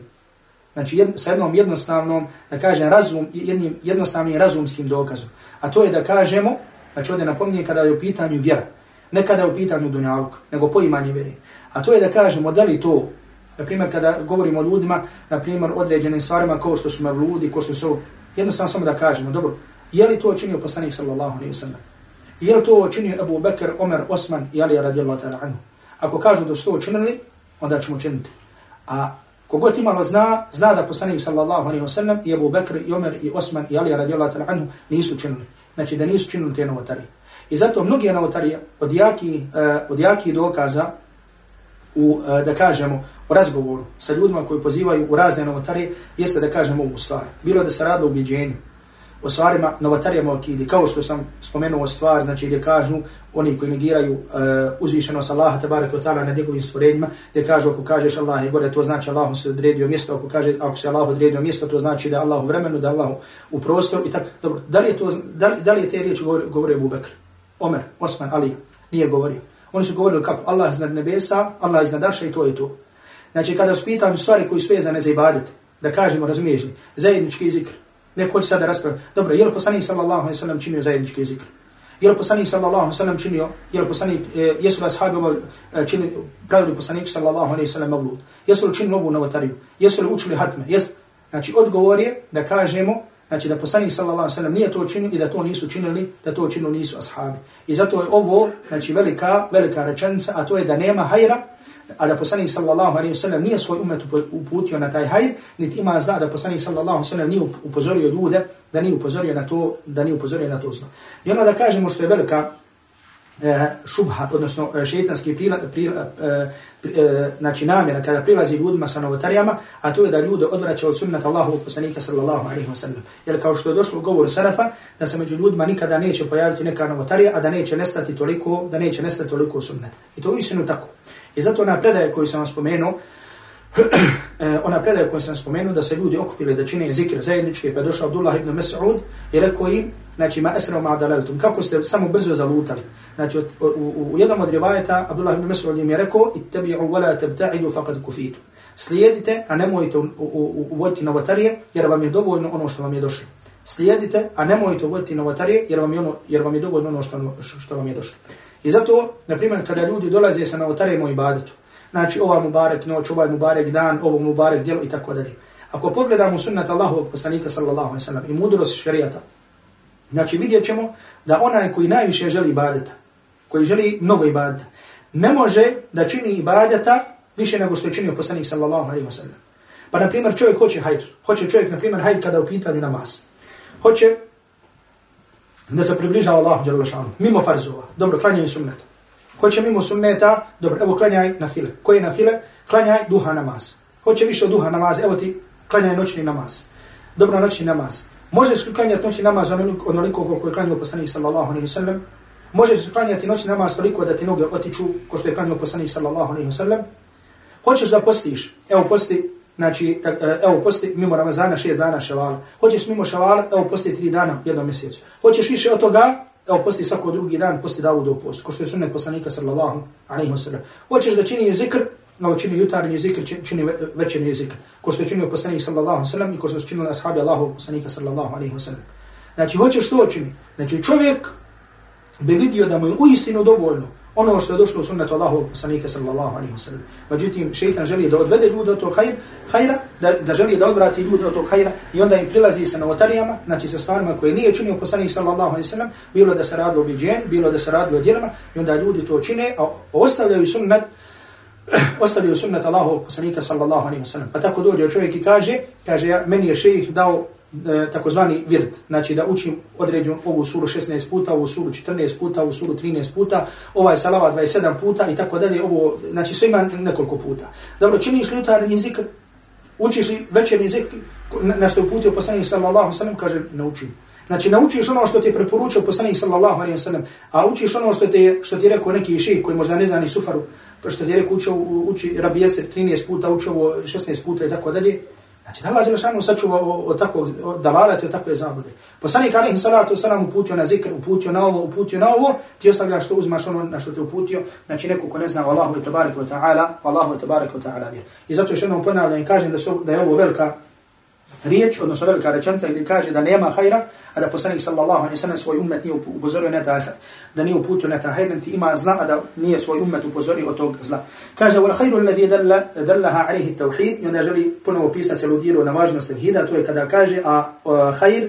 A: znači jed, sa jednom jednostavnom, da kažem, razum, jednim jednostavnim razumskim dokazom. A to je da kažemo, znači ovdje napominje kada je u pitanju vjera, ne kada je u pitanju dunjavuk, nego poimanje vjere. A to je da kažemo da li to, na primjer kada govorimo o ljudima, na primjer određenim stvarima kao što su mevludi, kao što su, jednostavno samo da kažemo, dobro, je li to činio poslanik sallallahu alaihi wa sallam? Je li to učinio Abu Bekr, Omer, Osman i Ali radijallahu ta'ala anhu? Ako kažu da su to učinili, onda ćemo učiniti. A kogod imalo zna, zna da poslanik sallallahu alaihi wa sallam i Abu Bekr, i Omer, i Osman i Ali radijallahu ta'ala anhu nisu učinili. Znači da nisu učinili te novotarije. I zato mnogi novotarije od jakih eh, uh, od jaki dokaza u, uh, da kažemo, u razgovoru sa ljudima koji pozivaju u razne novotarije, jeste da kažemo ovu stvar. Bilo da se radilo u o stvarima novotarijama akidi, kao što sam spomenuo stvar, znači gdje kažu oni koji negiraju uh, uzvišenost Allaha tabaraka wa ta'ala na njegovim stvorenjima, gdje kažu ako kažeš Allah je gore, to znači Allah se odredio mjesto, ako, kaže, ako se Allah odredio mjesto, to znači da Allah u vremenu, da Allah u prostoru i tako. Dobro, da li je, to, da li, da li je te riječi govorio, govorio Abu Omer, Osman, Ali, nije govorio. Oni su govorili kako Allah iznad nebesa, Allah iznad arša i to je to. Znači kada su stvari koji su vezane za ibadet, da kažemo, razumiješ li, zajednički zikr, Neko će sada raspraviti. Dobro, je li poslanik sallallahu alaihi sallam činio zajednički zikr? Je li poslanik sallallahu alaihi sallam činio, je li poslanik, e, jesu li ashabi ovo e, činili, pravili poslanik sallallahu alaihi sallam mavlud? Jesu li činili ovu novotariju? Jesu li učili hatme? Jes? Znači, odgovor je da kažemo, znači da poslanik sallallahu alaihi sallam nije to činio i da to nisu činili, da to činili nisu ashabi. I zato je ovo, znači, velika, velika rečenca, a to je da nema hajra, a da poslanik sallallahu alaihi wasallam nije svoj umet uputio na taj hajr, niti ima zna da poslanik sallallahu alaihi wasallam nije upozorio ljude, da nije upozorio na to, da nije upozorio na to zlo. I ono da kažemo što je velika e, šubha, odnosno e, šeitanski prila, prila, e, e, znači namjera kada prilazi ljudima sa novotarijama, a to je da ljude odvraća od sunnata Allahu poslanika sallallahu alaihi wasallam. Jer kao što je došlo govoru Sarafa, da se među ljudima nikada neće pojaviti neka novotarija, a da neće nestati toliko, da neće nestati toliko sunnata. I to je istinu tako. I zato ona predaja koju sam vam spomenuo, eh, ona predaja koju sam spomenuo da se ljudi okupili da čine zikr zajednički, pa je došao Abdullah ibn Mas'ud i rekao im, znači, ma esra ma dalaltum, kako ste samo brzo zalutali. Znači, u, u, u jednom od rivajeta, Abdullah ibn Mas'ud im je rekao, ittabi'u wala tabta'idu faqad kufitu. Slijedite, a nemojte uvoditi novotarije, jer vam je dovoljno ono što vam je došlo. Slijedite, a nemojte uvoditi novotarije, jer vam je, ono, jer vam je dovoljno ono što, što vam je došlo. I zato, na primjer, kada ljudi dolaze sa novotaremo ibadetu, znači ova mubarek noć, ovaj mubarek dan, ovo mubarek djelo i tako dalje. Ako pogledamo sunnat Allahovog poslanika sallallahu alaihi sallam i mudrost šarijata, znači vidjet ćemo da onaj koji najviše želi ibadeta, koji želi mnogo ibadeta, ne može da čini ibadeta više nego što je činio poslanik sallallahu alaihi sallam. Pa, na primjer, čovjek hoće hajr. Hoće čovjek, na primjer, hajr kada u pitanju namaz. Hoće da se približava Allahu dželle šanu mimo farzova. Dobro klanjaj sunneta. hoće mimo sunneta dobro evo klanjaj na file. Koje na file? Klanjaj duha namaz. Hoće više duha namaz evo ti klanjaj noćni namaz. Dobro noćni namaz. Možeš klanjati noćni namaz onoliko, onoliko koliko je klanjao poslanik sallallahu alejhi ve sellem možeš klanjati noćni namaz toliko da ti noge otiču ko što je klanjao poslanik sallallahu alejhi ve sellem hoćeš da postiš? Evo posti Znači, e, evo, posti mimo Ramazana šest dana ševala. Hoćeš mimo ševala, evo, posti tri dana jednom mjesecu. Hoćeš više od toga, evo, posti svako drugi dan, posti Davudu post. postu. Ko što je sunnet poslanika, sallallahu alaihi wa sallam. Hoćeš da čini zikr, no, čini jutarnji zikr, čini večerni zikr. Ko što je činio poslanik, sallallahu alaihi wa sallam, i ko što su činili ashabi Allahu poslanika, sallallahu alaihi wa sallam. Znači, hoćeš to čini. Znači, čovjek bi vidio da mu je uistinu dovoljno ono što je došlo u sunnetu Allahu sanika sallallahu alaihi wa sallam. Međutim, šeitan želi da odvede ljude od tog hajra, hajra da, da želi da odvrati ljude od tog hajra i onda im prilazi sa novotarijama, znači sa stvarima koje nije činio poslanik sallallahu alaihi wa sallam, bilo da se radilo o biđeni, bilo da se radilo o djelama i onda ljudi to čine, a ostavljaju sunnet, ostavio sunnet Allahu poslanika sallallahu alaihi wasallam. Pa tako dođe čovjek i kaže, kaže, ja, meni je šejih dao E, takozvani virt, znači da učim određen ovu suru 16 puta, ovu suru 14 puta, ovu suru 13 puta, ovaj salava 27 puta i tako dalje, ovo, znači sve ima nekoliko puta. Dobro, činiš li jutarnji zikr, učiš li večerni zikr, na što je uputio poslanik sallallahu sallam, kaže, naučim. Znači, naučiš ono što ti je preporučio poslanik sallallahu alaihi sallam, a učiš ono što ti, što ti je rekao neki ših koji možda ne zna ni sufaru, pa što ti je rekao učio, uči rabijese 13 puta, učio 16 puta i tako dalje, Znači, da Allah Đelešanu sačuva od takvog, od valate od takve zabude. Poslanik alaihi salatu salam uputio na zikr, uputio na ovo, uputio na ovo, ti ostavljaš što uzmaš ono na što te uputio, znači neko ko ne zna Allahu i tabarik wa ta'ala, Allahu i tabarik wa ta'ala vjer. I zato još jednom ponavljam i kažem da, su, da je ovo velika riječ, odnosno velika rečenca gdje kaže da nema hajra, a da poslanik sallallahu alaihi sallam svoj umet nije upozorio na ta, da nije uputio na ta hajra, niti ima zla, a da nije svoj umet upozorio od tog zla. Kaže, wal hajru alladhi dalla, dallaha alaihi tawhid, i onda želi ponovo pisati celu diru na važnost tevhida, to je kada kaže, a a hajr,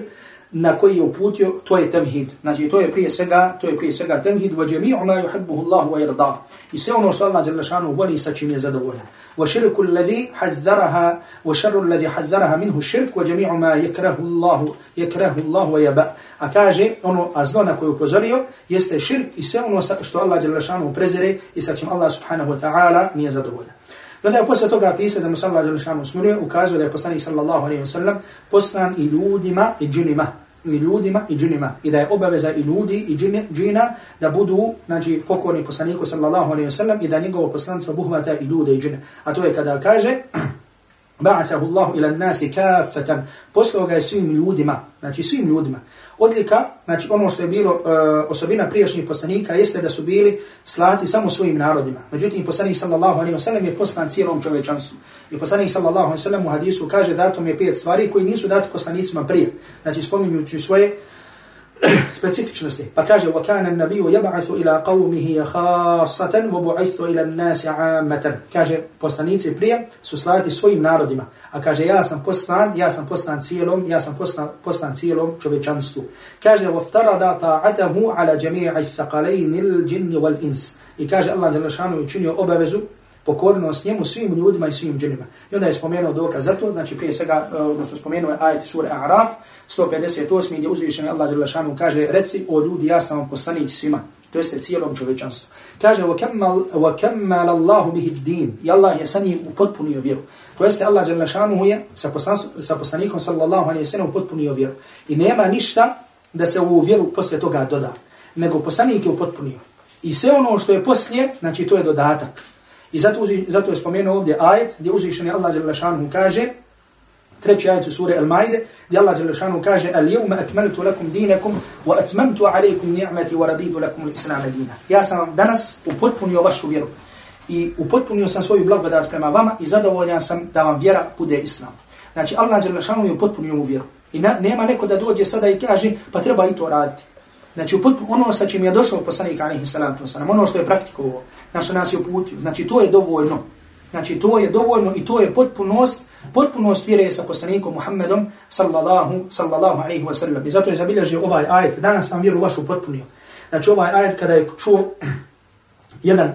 A: na koji je uputio, to je temhid. Znači, to je prije svega, to je prije svega temhid, wa jami'u ma yuhibbuhu Allahu wa yarda. I sve ono što Allah dželle šanu voli sa čim je zadovoljan. Wa shirku alladhi haddaraha wa sharru alladhi haddaraha minhu shirk wa jami'u ma yakrahu Allahu yakrahu Allahu wa yaba. A kaže ono azno na koje upozorio jeste širk i sve ono što Allah dželle šanu prezire i sa čim Allah subhanahu wa ta'ala nije zadovoljan. I onda je posle toga pisao da mu sallallahu alaihi wa sallam ukazuje da je poslanik sallallahu alaihi wa sallam poslan i ljudima i džinima i ljudima i džinima i da je obaveza i ljudi i džine, džina da budu znači, pokorni poslaniku sallallahu alaihi ve sellem i da njegovo poslanstvo obuhvata i ljude i džine. A to je kada kaže ba'athahu Allahu ila an-nasi kaffatan. Poslao ga je svim ljudima znači svim ljudima. Odlika znači ono što je bilo uh, osobina prijašnjih poslanika jeste da su bili slati samo svojim narodima. Međutim poslanik sallallahu alejhi ve sellem je poslan cijelom čovečanstvu. i poslanik sallallahu alejhi ve sellem u hadisu kaže da to je pet stvari koji nisu dati poslanicima prije. Znači spominjući svoje specifičnosti. Pa kaže, وَكَانَ النَّبِيُّ يَبْعَثُ إِلَىٰ قَوْمِهِ خَاصَةً وَبُعِثُ إِلَى النَّاسِ عَامَّةً Kaže, poslanici prije su slati svojim narodima. A kaže, ja sam poslan, ja sam poslan cijelom, ja sam poslan, poslan cijelom čovečanstvu. Kaže, وَفْتَرَدَ طَاعَتَهُ عَلَى جَمِيعِ الثَّقَلَيْنِ الْجِنِّ وَالْإِنْسِ I kaže, Allah je učinio obavezu pokornost njemu svim ljudima i svim džinima. I onda je spomenuo dokaz za to, znači prije svega, e, odnosno spomenuo je ajet sura A'raf, 158. gdje uzvišeni Allah Đelešanu kaže, reci o ljudi, ja sam vam poslanik svima, to jeste cijelom čovečanstvu. Kaže, وَكَمَّلَ اللَّهُ بِهِ الدِّينِ I Allah je sa njih upotpunio vjeru. To jeste Allah Đelešanu je sa, sa poslanikom sallallahu alaihi sallam upotpunio vjeru. I nema ništa da se u vjeru poslije toga doda, nego poslanik je upotpunio. I sve ono što je poslije, znači to je dodatak. I zato, zato je spomenuo ovdje ajet gdje uzvišeni Allah Đelešanu kaže, treći ajet sure Al-Maide, gdje Allah Đelešanu kaže, Al-jevme atmeltu lakum dinakum, wa atmamtu alaikum ni'mati, wa radidu lakum l-Islama dina. Ja sam vam danas upotpunio vašu vjeru i upotpunio sam svoju blagodat prema vama i zadovoljan sam da vam vjera bude Islam. Znači Allah Đelešanu je upotpunio mu vjeru. I na, nema neko da dođe sada i kaže, pa treba i to raditi. Znači, ono sa čim je došao poslanik alaihi salatu wasalam, ono što je praktikovao, na što nas je uputio, znači to je dovoljno. Znači to je dovoljno i to je potpunost, potpunost vjere sa poslanikom Muhammedom sallallahu, sallallahu alaihi wasallam. I zato je zabilježio ovaj ajet, danas sam vjeru vašu potpunio. Znači ovaj ajet kada je čuo jedan uh,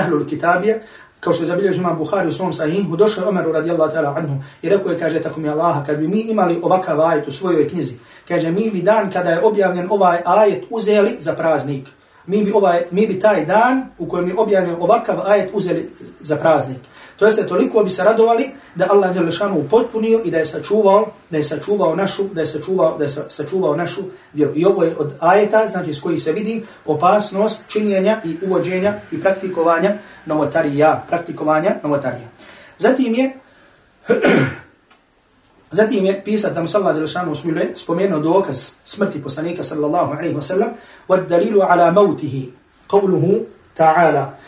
A: ehlul kitabije, kao što je zabilježio imam Buhari u svom sahihu, došao je Omeru radijallahu ta'ala anhu i rekao je, kaže, tako mi Allaha, kad bi mi imali ovakav ajet u svojoj knjizi, kaže, mi bi dan kada je objavljen ovaj ajet uzeli za praznik. Mi bi, ovaj, mi bi taj dan u kojem je objavljen ovakav ajet uzeli za praznik. To jeste, toliko bi se radovali da Allah je lešanu upotpunio i da je sačuvao, da je sačuvao našu, da je sačuvao, da je sačuvao našu vjeru. I ovo je od ajeta, znači s koji se vidi opasnost činjenja i uvođenja i praktikovanja novotarija, praktikovanja novotarija. Zatim je Zatim je pisac da mu sallallahu alaihi wa sallam usmiluje spomenuo dokaz smrti poslanika sallallahu alaihi wa sallam wa dalilu ala mautihi qawluhu ta'ala.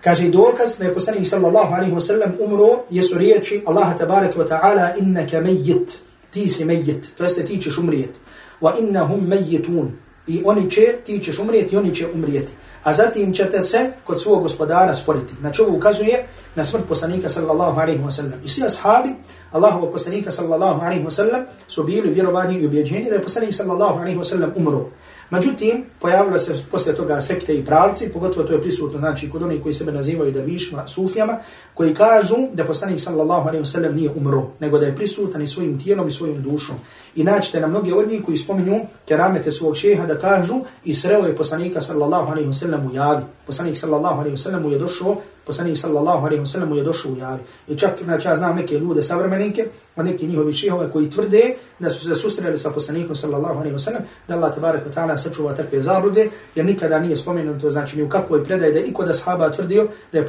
A: Kaže dokaz da je poslanik sallallahu alaihi wa sallam umro jesu riječi Allaha tabaraka wa ta'ala innaka mejit, ti si mejit, to jeste ti ćeš umrijet. Wa innahum mejitun, i oni će, ti ćeš umrijeti i oni će umrijeti. A zatim ćete se kod svog gospodara sporiti. Znači ovo ukazuje na smrt poslanika sallallahu alaihi wa sallam. I svi ashabi, Allahov poslanika sallallahu alaihi wa sallam su bili vjerovani i objeđeni da je poslanik sallallahu alaihi wa sallam umro. Međutim, pojavilo se posle toga sekte i pravci, pogotovo to je prisutno, znači kod onih koji sebe nazivaju dervišima, sufijama, koji kažu da poslanik sallallahu alaihi ve sellem nije umro, nego da je prisutan i svojim tijelom i svojom dušom. I naćete na mnoge od njih koji spominju keramete svog šeha da kažu i sreo je poslanika sallallahu alaihi ve sallam u javi. Poslanik sallallahu alaihi ve sallam je došao poslanik sallallahu alejhi ve sellem je došao u javi. I čak znači ja znam neke ljude savremenike, a neki njihovi šehove koji tvrde da su se susreli sa poslanikom sallallahu alejhi ve sellem, da Allah tebarek ve taala sačuva takve zablude, jer nikada nije spomenuto znači ni u kakvoj predaji da iko da sahaba tvrdio da je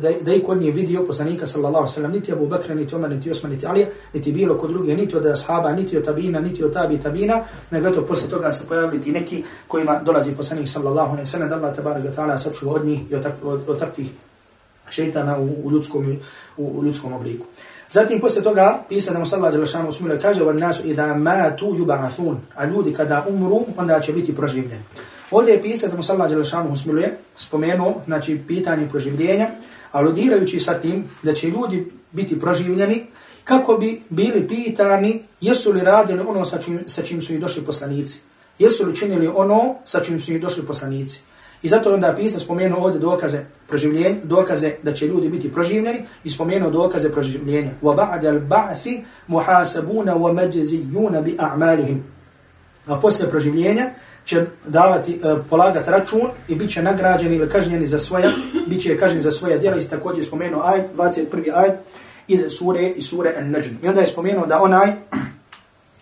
A: da, da iko od njih vidio poslanika sallallahu alejhi ve sellem, niti Abu Bakra, niti Omer, niti Osman, niti Ali, niti bilo ko drugi, niti od ashaba, niti od tabina, niti od tabi tabina, nego to posle toga se pojavili ti neki kojima dolazi poslanik sallallahu alejhi ve sellem, da Allah tebarek ve taala sačuva od njih i od, od, od takvih šeitana u, u, ljudskom, u, u ljudskom obliku. Zatim posle toga pisano mu sallallahu alejhi ve sellem kaže "Wan nasu idha matu yub'athun a ljudi kada umru onda će biti proživljeni. Ovdje je pisa da mu sallahu Đelešanu usmiluje, spomenuo znači pitanje proživljenja aludirajući sa tim da će ljudi biti proživljeni kako bi bili pitani jesu li radili ono sa čim, sa čim su i došli poslanici. Jesu li činili ono sa čim su i došli poslanici. I zato onda pisac spomenuo ovdje dokaze proživljenja, dokaze da će ljudi biti proživljeni i spomenuo dokaze proživljenja. Wa الْبَعْثِ al-ba'thi muhasabuna wa bi a'malihim. A posle proživljenja će davati, e, uh, polagati račun i bit će nagrađeni ili kažnjeni za svoja, bit će kažnjeni za svoja djela. I također je spomenuo ajd, 21. ajd iz sure i sure An-Najm. I onda je spomenuo da onaj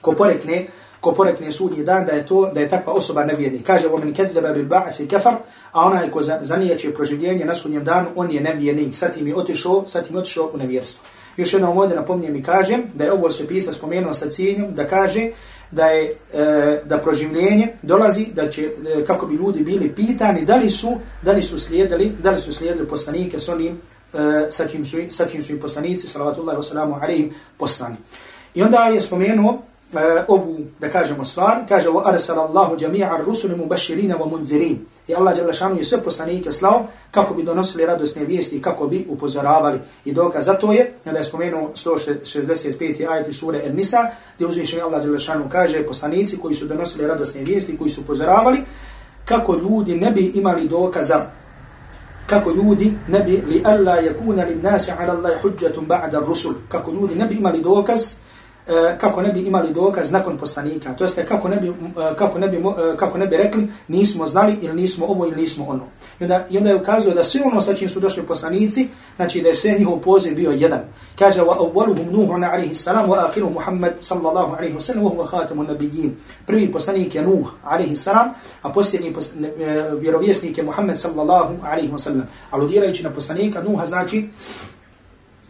A: ko porekne ko porekne sudnji dan da je to da je takva osoba nevjerni. Kaže wa man kadzaba bil ba'th kafar, a onaj ko zanijeće proživljenje na sudnjem danu, on je nevjerni. Sad im je otišao, sad im otišao u nevjerstvo. Još jednom ovdje napomnijem i kažem da je ovo sve pisa spomenuo sa ciljem da kaže da je e, da proživljenje dolazi da će e, kako bi ljudi bili pitani da li su da li su slijedili da li su slijedili poslanike s onim e, sa čim su sa čim su i poslanici sallallahu alejhi ve alejhim poslani. I onda je spomenuo e, ovu, da kažemo stvar, kaže wa jami'a ar-rusul mubashirin wa mundhirin. I Allah dželle je sve poslanike slao kako bi donosili radosne vijesti i kako bi upozoravali. I dokaz za to je, da je spomenuo 165. ajet sure An-Nisa, gdje je Allah dželle šanu kaže poslanici koji su donosili radosne vijesti, koji su upozoravali, kako ljudi ne bi imali dokaza kako ljudi ne bi li alla yakuna lin nasi ala Allah hujjatun ba'da ar-rusul kako ljudi ne bi imali dokaz E, kako ne bi imali dokaz nakon poslanika. To jeste kako ne bi, e, kako ne bi, e, kako ne bi rekli nismo znali ili nismo ovo ili nismo ono. I onda, i onda je ukazuje da sve ono sa čim su došli poslanici, znači da je sve njihov poziv bio jedan. Kaže wa awwaluhum Nuh alayhi salam wa akhiru Muhammad sallallahu alayhi wasallam wa huwa khatamun nabiyyin. Prvi poslanik je Nuh alayhi salam, a posljednji vjerovjesnik je Muhammad sallallahu alayhi wasallam. Aludirajući na poslanika Nuh znači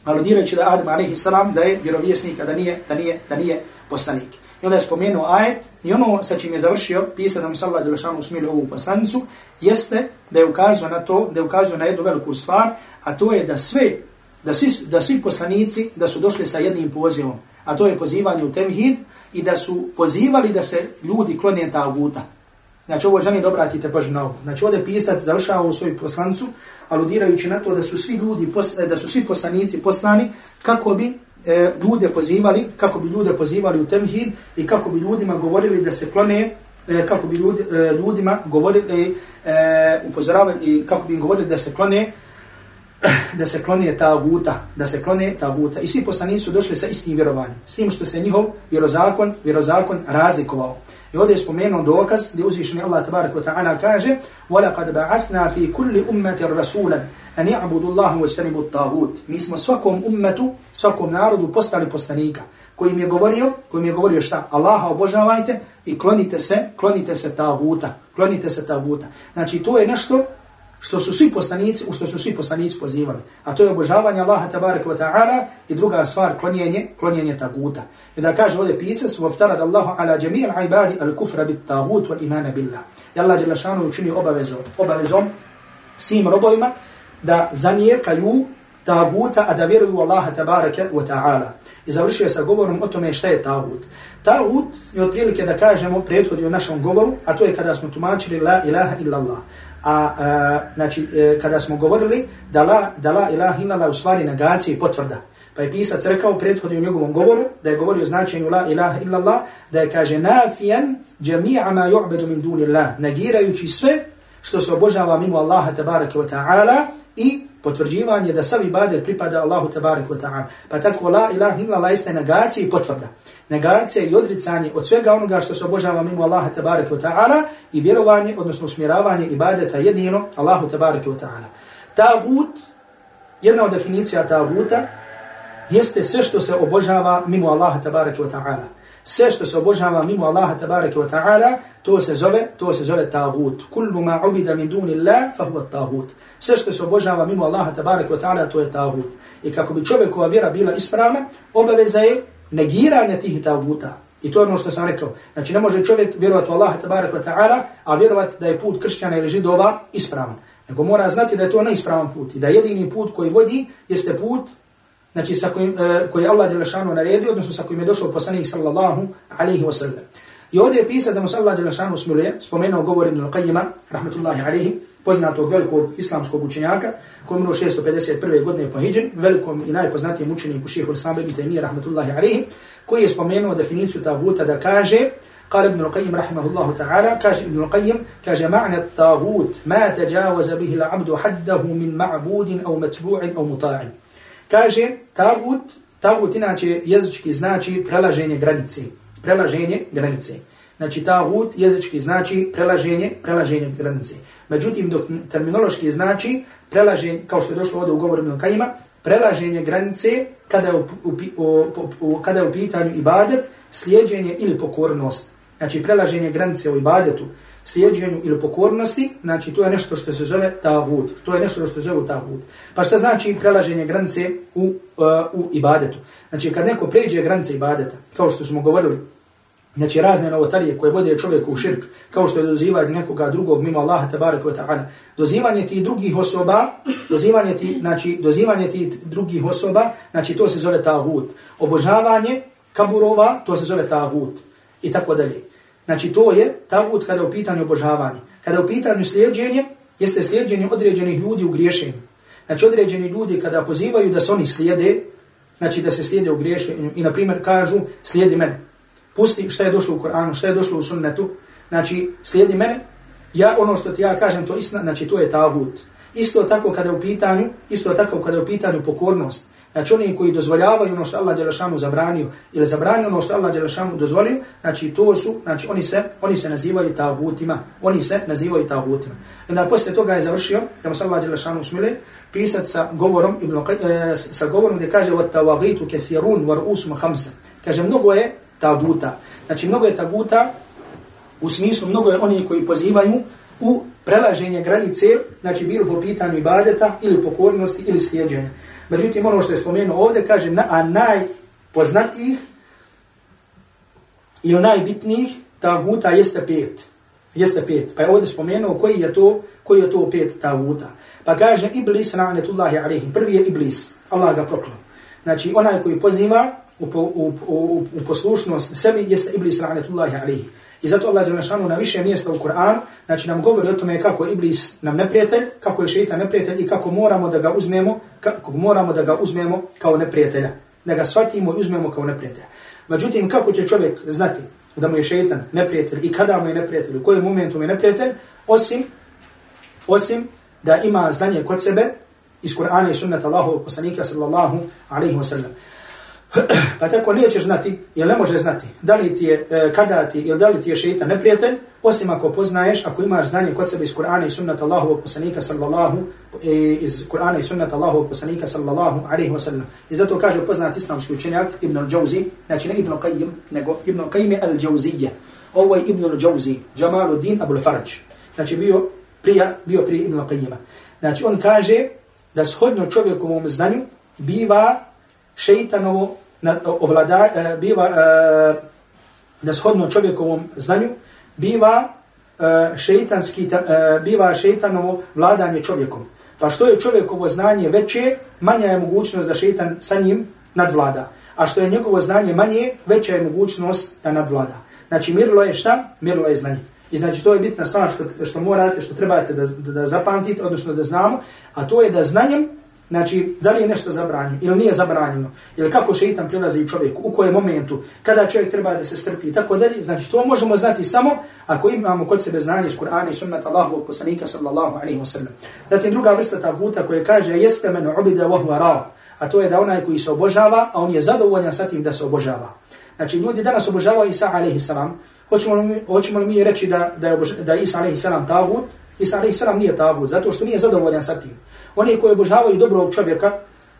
A: aludirajući da Adam alaihi salam da je vjerovjesnik, da nije, da nije, da nije poslanik. I onda je spomenuo ajet i ono sa čim je završio pisati nam sallahu alaihi salam usmili ovu poslanicu jeste da je ukazao na to, da je ukazao na jednu veliku stvar, a to je da sve, da svi, da svi poslanici da su došli sa jednim pozivom, a to je pozivanje u temhid i da su pozivali da se ljudi klonije ta aguta. Znači ovo želim da obratite pažnju na ovo. Znači ovdje pisat završava u svoju poslancu, aludirajući na to da su svi ljudi, e, da su svi poslanici poslani kako bi e, ljude pozivali, kako bi ljude pozivali u temhid i kako bi ljudima govorili da se klone, e, kako bi ljudi, e, ljudima govorili, e, e, upozoravali i kako bi im govorili da se klone, da se klone ta guta, da se klone ta guta. I svi poslanici su došli sa istim vjerovanjem, s tim što se njihov vjerozakon, vjerozakon razlikovao. I ovdje je spomenuo dokaz gdje uzvišeni Allah tabarak wa ta'ala kaže وَلَقَدْ بَعَثْنَا فِي كُلِّ أُمَّةِ رَسُولًا أَنْ يَعْبُدُ اللَّهُ وَسْتَنِبُ الطَّاغُوتِ Mi smo svakom ummetu, svakom narodu postali poslanika koji je govorio, koji je govorio šta? Allaha obožavajte i klonite se, klonite se taguta, klonite se taguta. Znači to je nešto što su svi poslanici, u što su svi poslanici pozivali. A to je obožavanje Allaha tabaraka wa ta'ala i druga stvar, klonjenje, klonjenje taguta. I da kaže ovdje pisac, وَفْتَرَدَ اللَّهُ عَلَى جَمِيعَ عِبَادِ الْكُفْرَ بِالْتَاغُوتِ وَالْإِمَانَ بِاللَّهِ I Allah je lašanu učini obavezom, obavezom svim robovima da zanijekaju taguta, a da vjeruju Allaha tabaraka wa ta'ala. I završio sa govorom o tome šta je tagut. Tagut je otprilike da kažemo prethodio našom govoru, a to je kada smo tumačili la ilaha illa Allah a, a znači e, kada smo govorili da la, da la ilaha illallah u stvari negacija i potvrda. Pa je pisac rekao prethodno u njegovom govoru da je govorio značenju la ilaha illallah da je kaže nafijan jami'a ma yu'badu min duni Allah negirajući sve što se obožava mimo Allaha tabaraka wa ta'ala i potvrđivanje da sav ibadet pripada Allahu tabaraka ta'ala. Pa tako la ilaha illallah jeste negacija i potvrda negacija i odricanje od svega onoga što se obožava mimo Allaha tabaraka ta'ala i vjerovanje, odnosno usmjeravanje ibadeta jedino Allahu tabaraka ta'ala. Tagut, jedna od definicija taguta, jeste sve što se obožava mimo Allaha tabaraka ta'ala. Sve što se obožava mimo Allaha tabaraka wa ta'ala, to se zove, to se zove tagut. Kullu ma ubida min duni Allah, fa huwa tagut. Sve što se obožava mimo Allaha tabaraka wa ta'ala, to je tagut. I kako bi čovjekova vjera bila ispravna, obaveza je negiranje tih taguta. I to je ono što sam rekao. Znači ne može čovjek vjerovati u Allaha tabaraka wa ta'ala, a vjerovati da je put kršćana ili židova ispravan. Nego mora znati da je to neispravan put. I da jedini put koji vodi jeste put znači, sa kojim, uh, koji Allah je lešano naredio, odnosno sa kojim je došao poslanik sallallahu alaihi wa sallam. I ovdje je pisao da mu sallallahu alaihi wa sallam spomenuo govor Ibn Al-Qayyima, rahmatullahi alaihi, poznatog velikog islamskog učenjaka, koji je 651. godine po hijđani, velikom i najpoznatijem učeniku šehu Islam ibn Taymiyyah, rahmatullahi alaihi, koji je spomenuo definiciju taguta da kaže, قال ابن القيم رحمه الله تعالى كاش ابن القيم كاش معنى الطاغوت ما تجاوز به العبد حده من معبود أو متبوع أو مطاع Kaže, tagut, tagut inače jezički znači prelaženje granice. Prelaženje granice. Znači, tagut jezički znači prelaženje, prelaženje granice. Međutim, dok terminološki znači prelaženje, kao što je došlo ovdje u govoru Milokajima, prelaženje granice kada je u, u, u, u, kada je u pitanju ibadet, slijedženje ili pokornost. Znači, prelaženje granice u ibadetu, slijedženju ili pokornosti, znači to je nešto što se zove tagut. To je nešto što se zove tagut. Pa šta znači prelaženje granice u, uh, u ibadetu? Znači, kad neko pređe granice ibadeta, kao što smo govorili, Znači razne novotarije koje vode čovjeku u širk, kao što je dozivanje nekoga drugog mimo Allaha tabaraka wa ta'ala. Dozivanje ti drugih osoba, dozivanje ti, znači, dozivanje ti drugih osoba, znači to se zove tagut. Obožavanje kaburova, to se zove tagut. I tako dalje. Znači to je tagut kada je u pitanju obožavanje. Kada je u pitanju slijedženje, jeste slijedženje određenih ljudi u griješenju. Znači određeni ljudi kada pozivaju da se oni slijede, znači da se slijede u griješenju i na primjer kažu slijedi mene pusti šta je došlo u Koranu, šta je došlo u sunnetu, znači slijedi mene, ja ono što ti ja kažem to istina, znači to je tagut. Isto tako kada je u pitanju, isto tako kada je u pitanju pokornost, znači oni koji dozvoljavaju ono što Allah Đelešanu zabranio ili zabranio ono što Allah Đelešanu dozvolio, znači to su, znači oni se, oni se nazivaju tagutima, oni se nazivaju tagutima. I onda posle toga je završio, da mu se Allah Đelešanu smile, pisat sa govorom, ibn, e, sa govorom gdje kaže وَتَّوَغِيتُ كَثِيرُونَ وَرْعُسُمَ خَمْسَ Kaže, mnogo je taguta. Znači, mnogo je taguta, u smislu, mnogo je oni koji pozivaju u prelaženje granice, znači bilo po pitanju ibadeta ili pokornosti ili slijedženja. Međutim, ono što je spomenuo ovdje, kaže, na, a najpoznatijih ili najbitnijih taguta jeste pet. Jeste pet. Pa je ovdje spomenuo koji je to, koji je to pet taguta. Pa kaže, Iblis, na'anetullahi alihim. Prvi je Iblis. Allah ga proklao. Znači, onaj koji poziva u, u, u, u poslušnost sebi jeste Iblis ra'netullahi alihi. I zato Allah Đelešanu na više mjesta u Kur'an, znači nam govori o tome kako Iblis nam neprijatelj, kako je šeitan neprijatelj i kako moramo da ga uzmemo, kako moramo da ga uzmemo kao neprijatelja. Da ga shvatimo i uzmemo kao neprijatelja. Međutim, kako će čovjek znati da mu je šeitan neprijatelj i kada mu je neprijatelj, u kojem momentu mu je neprijatelj, osim, osim da ima znanje kod sebe iz Kur'ana i sunnata Allahu poslanika sallallahu alaihi wa sallam. pa tako nećeš znati, ili ne može znati, da li ti je, e, kada ti, ili da li ti je šeitan neprijatelj, osim ako poznaješ, ako imaš znanje kod sebe iz Kur'ana i sunnata Allahovog poslanika sallallahu, e, iz Kur'ana i sunnata Allahovog poslanika sallallahu alaihi wa sallam. I zato kaže poznat islamski učenjak Ibn al-đauzi, znači ne Ibn al-Qayyim, nego Ibn al-Qayyim al-đauzije. Ovo je Ibn al-đauzi, Jamaluddin Abu al-Faraj. Znači bio prija, bio prije Ibn al-Qayyima. Znači on kaže da shodno čovjekovom znanju biva šeitanovo ovlada, e, biva e, neshodno čovjekovom znanju biva e, šeitanski biva šeitanovo vladanje čovjekom. Pa što je čovjekovo znanje veće, manja je mogućnost da šeitan sa njim nadvlada. A što je njegovo znanje manje, veća je mogućnost da nadvlada. Znači mirlo je šta? Mirlo je znanje. I znači to je bitna stvar što, što morate, što trebate da, da, da zapamtite, odnosno da znamo, a to je da znanjem Znači, da li je nešto zabranjeno ili nije zabranjeno, ili kako šeitan prilazi u čovjeku, u kojem momentu, kada čovjek treba da se strpi i tako dalje, znači to možemo znati samo ako imamo kod sebe znanje iz Kur'ana i sunnata Allahu poslanika sallallahu alaihi wa sallam. Zatim druga vrsta taguta koja kaže jeste men ubide wa huwa rao, a to je da onaj koji se obožava, a on je zadovoljan sa tim da se obožava. Znači ljudi danas obožavaju Isa alaihi salam, hoćemo li mi, hoćemo li mi reći da, da, je obož, da Isa alaihi salam tagut, Isa alaihi salam nije tagut, zato što nije zadovoljan sa tim Oni koji obožavaju dobrog čovjeka,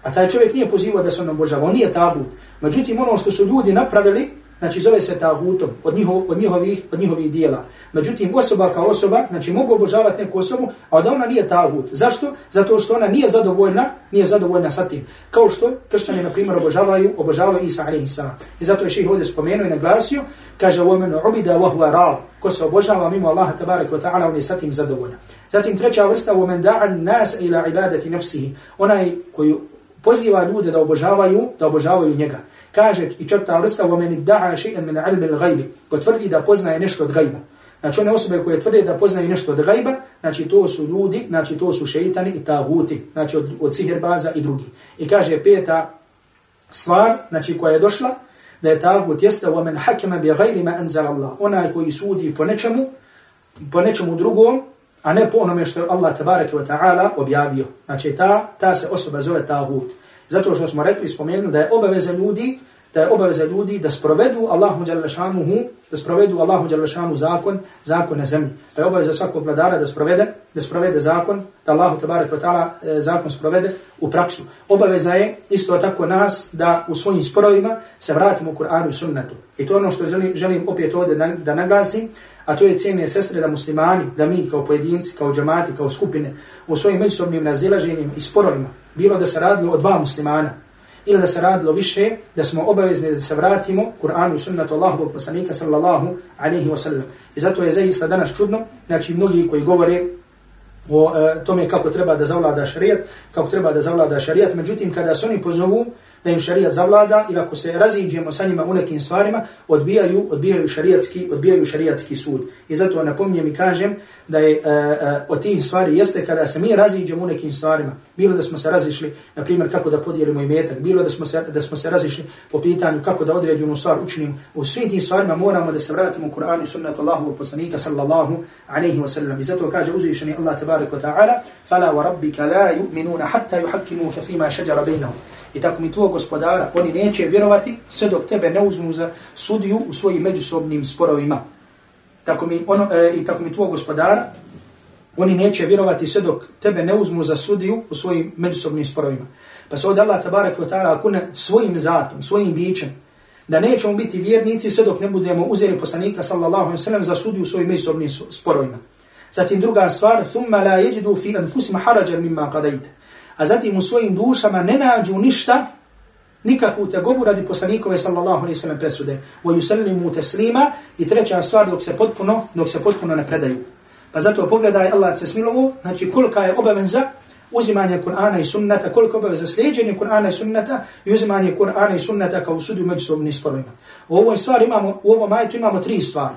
A: a taj čovjek nije pozivao da se on obožava, on nije tagut. Međutim, ono što su ljudi napravili, znači zove se tagutom od, njiho, od, njihovih, od njihovih dijela. Međutim, osoba kao osoba, znači mogu obožavati neku osobu, a da ona nije tagut. Zašto? Zato što ona nije zadovoljna, nije zadovoljna sa tim. Kao što kršćani, na primjer, obožavaju, obožavaju Isa a.s. I zato je ših ovdje spomenuo i naglasio, kaže, وَمَنُ عُبِدَ وَهُوَ رَالِ Ko se obožava mimo Allaha tabarak wa ta'ala, on je sa tim zadovoljna. Zatim treća vrsta, وَمَنْ دَعَ النَّاسَ إِلَى عِبَادَةِ نَفْسِهِ Onaj koji poziva ljude da obožavaju, da obožavaju njega. Kaže i četvrta vrsta, وَمَنِ دَعَا شَيْئًا مِنَ عِلْمِ الْغَيْبِ Ko tvrdi da poznaje nešto od gajba. Znači one osobe koje tvrde da poznaju nešto od gajba, znači to su ljudi, znači to su šeitani i taguti, znači od, od sihirbaza i drugi. I kaže peta stvar, znači koja je došla, da je tagut jeste وَمَنْ حَكَمَ بِغَيْرِ مَا أَنْزَلَ اللَّهِ Onaj koji sudi po nečemu, po nečemu drugom, a ne po onome što je Allah tabaraka wa ta'ala objavio. Znači ta, ta se osoba zove tagut. Zato što smo rekli, spomenuli da je obaveza ljudi, da je obaveza ljudi da sprovedu Allahu dželle šanuhu, da sprovedu Allahu dželle šanu zakon, zakon na zemlji. Da je obaveza svakog vladara da sprovede, da sprovede zakon, da Allahu tebarek ve taala e, zakon sprovede u praksu. Obaveza je isto tako nas da u svojim sporovima se vratimo u Kur'anu i Sunnetu. I to ono što želim, želim opet ovdje da naglasim, a to je cijene sestre da muslimani, da mi kao pojedinci, kao džamati, kao skupine, u svojim međusobnim nazilaženjima i sporovima, bilo da se radilo o dva muslimana, ili da se radilo više, da smo obavezni da se vratimo Kur'anu i sunnatu Allahovog poslanika sallallahu alaihi wa sallam. I zato je zaista danas čudno, znači mnogi koji govore o e, tome kako treba da zavlada šarijat, kako treba da zavlada šarijat, međutim kada se oni pozovu da im šarijat zavlada ili ako se raziđemo sa njima u nekim stvarima, odbijaju, odbijaju, šarijatski, odbijaju šarijatski sud. I zato napominjem i kažem da je uh, uh, od tih stvari jeste kada se mi raziđemo u nekim stvarima, bilo da smo se razišli, na primjer, kako da podijelimo imetak, bilo da smo se, da smo se razišli po pitanju kako da određenu stvar učinim, u svim tim stvarima moramo da se vratimo u Kur'an i sunnatu Allahu poslanika sallallahu alaihi wa sallam. I zato kaže uzvišeni Allah tabarik wa ta'ala, فَلَا وَرَبِّكَ لَا يُؤْمِنُونَ حَتَّى يُحَكِّمُوكَ فِيمَا شَجَرَ بَيْنَهُمْ I tako mi tvoj gospodara, oni neće vjerovati sve dok tebe ne uzmu za sudiju u svojim međusobnim sporovima. Tako mi, ono, e, I tako mi tvoj gospodara, oni neće vjerovati sve dok tebe ne uzmu za sudiju u svojim međusobnim sporovima. Pa se ovdje Allah tabarak wa ta'ala akune svojim zatom, svojim bićem, da nećemo biti vjernici sve dok ne budemo uzeli poslanika sallallahu alaihi sallam za sudiju u svojim međusobnim sporovima. Zatim druga stvar, thumma la jeđidu fi anfusima harajan mimma qadajte a zatim u svojim dušama ne nađu ništa, nikakvu tegobu radi poslanikove sallallahu alaihi sallam presude, wa yusallimu teslima i treća stvar dok se potpuno, dok se potpuno ne predaju. Pa zato pogledaj Allah se smilovu, znači kolika je obaveza uzimanje Kur'ana i sunnata, koliko obaveza slijedjenje Kur'ana i sunnata i uzimanje Kur'ana i sunnata kao sudi u međusobnim sporovima. U ovoj stvari imamo, u ovom majetu imamo tri stvari.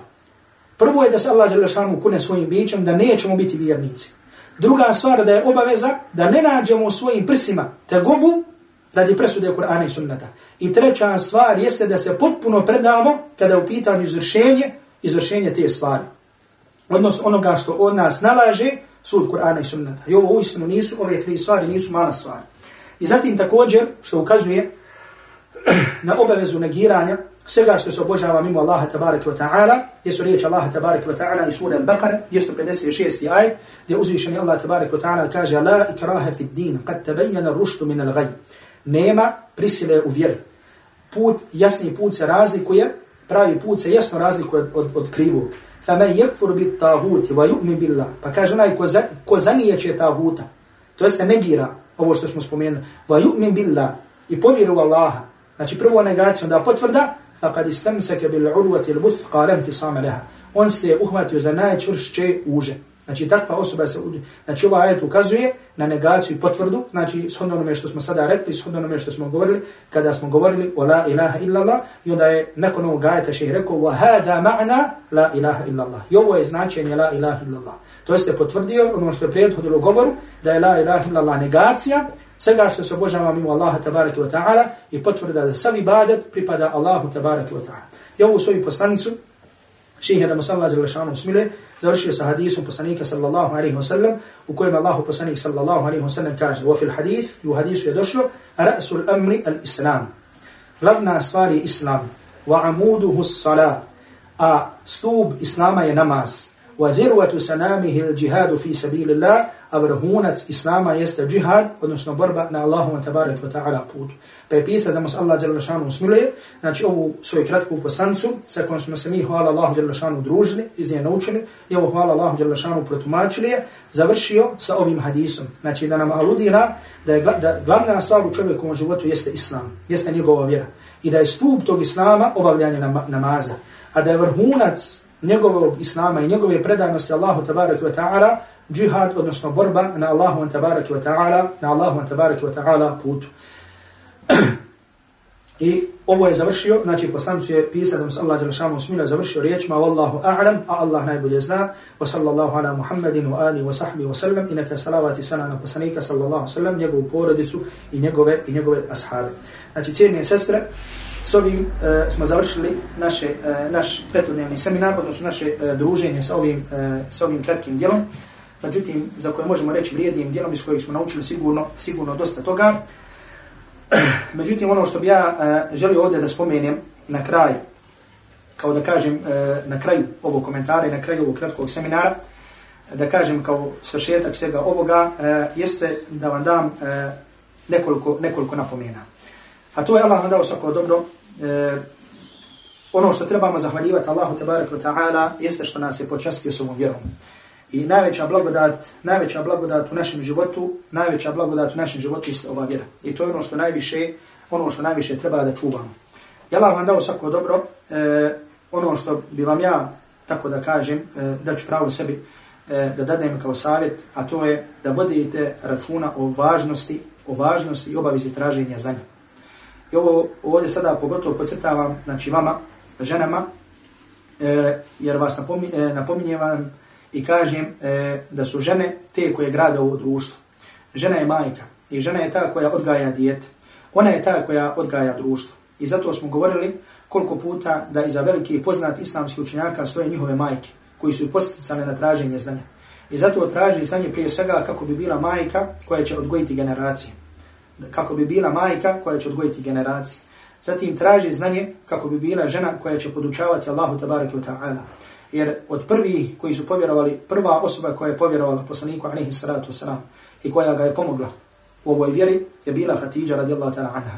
A: Prvo je da se Allah žele kune svojim bićem, da nećemo biti vjernici. Druga stvar da je obaveza da ne nađemo u svojim prsima tegobu radi presude Kur'ana i sunnata. I treća stvar jeste da se potpuno predamo kada je u pitanju izvršenje, izvršenje te stvari. Odnosno onoga što od nas nalaže sud Kur'ana i sunnata. I ovo uistinu nisu, ove tri stvari nisu mala stvar. I zatim također što ukazuje na obavezu negiranja svega što se obožava mimo Allaha tabaraka wa ta'ala, jesu riječ Allaha tabaraka wa ta'ala i sura Al-Baqara, 256. aj, gdje uzvišeni Allah tabaraka wa ta'ala kaže La ikraha fi din, kad tabajjana ruštu min al-gaj. Nema prisile u vjeri. Put, jasni put se razlikuje, pravi put se jasno razlikuje od, od, od krivog. Fama yakfur bit taguti wa yu'min billah. Pa kaže onaj ko, za, ko zanijeće taguta, to jeste negira ovo što smo spomenuli, wa yu'min billah i povjeru Allaha. Znači prvo negacija, da potvrda, فقد استمسك بالعروة البثقى لم فصام لها on se uhvatio za najčvršće uže. Znači, takva osoba se uđe. Znači, ova ajet ukazuje na negaciju i potvrdu, znači, shodno onome što smo sada rekli, shodno onome što smo govorili, kada smo govorili o la ilaha illallah, i onda je nakon ovog ajeta še rekao, wa hada ma'na la ilaha illallah. I ovo je značenje la ilaha illallah. To jeste potvrdio ono što je prijethodilo govoru, da je la ilaha illallah negacija, svega što se obožava mimo Allaha tabaraka wa ta'ala i potvrda da sav ibadet pripada Allahu tabaraka wa ta'ala. I ovu svoju poslanicu, šehe da mu sallahu alaihi wa sallam usmile, završio sa hadisom poslanika sallallahu alaihi wa sallam, u kojem Allahu poslanik sallallahu alaihi wa sallam kaže, u fil hadith, i u hadisu je došlo, ra'sul amri al-islam. Glavna stvar je islam, wa amuduhu s-salah, a stub islama je namaz, wa سَنَامِهِ sanamihi فِي سَبِيلِ fi sabilillah, a vrhunac islama jeste džihad, odnosno borba na Allahu wa tabarak wa ta'ala putu. Pa je pisao da mu se Allah jalla usmiluje, znači ovu svoju kratku poslancu, sa kojom smo se mi hvala Allahu jalla družili, iz nje naučili, i ovo hvala Allahu jalla protumačili je, završio sa ovim hadisom. Znači da nam aludira da je da glavna stvar u čovjekovom životu jeste islam, jeste njegova vjera. I da je stup tog islama obavljanje namaza. A da je vrhunac njegovog islama i njegove predanosti Allahu tabarak wa ta'ala džihad, odnosno borba na Allahu wa wa ta'ala, na Allahu wa wa ta'ala putu. I ovo je završio, znači poslancu je pisao da mu se Allah Đelešanu smila završio riječima Wallahu a'lam, a Allah najbolje zna wa sallallahu ala Muhammedin wa ali wa sahbihi wa sallam i neka salavati sana na poslanika sallallahu sallam, njegovu porodicu i njegove i njegove ashabe. Znači cijene sestre, s ovim uh, smo završili naše, uh, naš petodnevni seminar, odnosno naše uh, druženje sa ovim, uh, sa ovim kratkim dijelom. Međutim, za koje možemo reći vrijednim dijelom iz kojeg smo naučili sigurno, sigurno dosta toga. Međutim, ono što bi ja uh, želio ovdje da spomenem na kraj, kao da kažem uh, na kraju ovog komentara i na kraju ovog kratkog seminara, da kažem kao svršetak svega ovoga, uh, jeste da vam dam uh, nekoliko, nekoliko napomena. A to je Allah nam dao svako dobro. Uh, ono što trebamo zahvaljivati Allahu tebarek wa ta'ala jeste što nas je počastio s ovom vjerom. I najveća blagodat, najveća blagodat u našem životu, najveća blagodat u našem životu jeste ova vjera. I to je ono što najviše, ono što najviše treba da čuvamo. Ja Allah vam dao svako dobro, e, ono što bi vam ja, tako da kažem, e, da ću pravo sebi e, da dadnem kao savjet, a to je da vodite računa o važnosti, o važnosti i obavizi traženja za njim. I ovo ovdje sada pogotovo podsjetavam, znači vama, ženama, e, jer vas napominjem, napominjem vam, i kažem e, da su žene te koje grade ovo društvo. Žena je majka i žena je ta koja odgaja dijete. Ona je ta koja odgaja društvo. I zato smo govorili koliko puta da iza veliki poznat islamski učenjaka stoje njihove majke koji su posticane na traženje znanja. I zato traži znanje prije svega kako bi bila majka koja će odgojiti generacije. Kako bi bila majka koja će odgojiti generacije. Zatim traži znanje kako bi bila žena koja će podučavati Allahu tabaraka wa ta'ala jer od prvih koji su povjerovali, prva osoba koja je povjerovala poslaniku alaihi salatu wasalam i koja ga je pomogla u ovoj vjeri je bila Hatidja radijallahu ta'ala anha.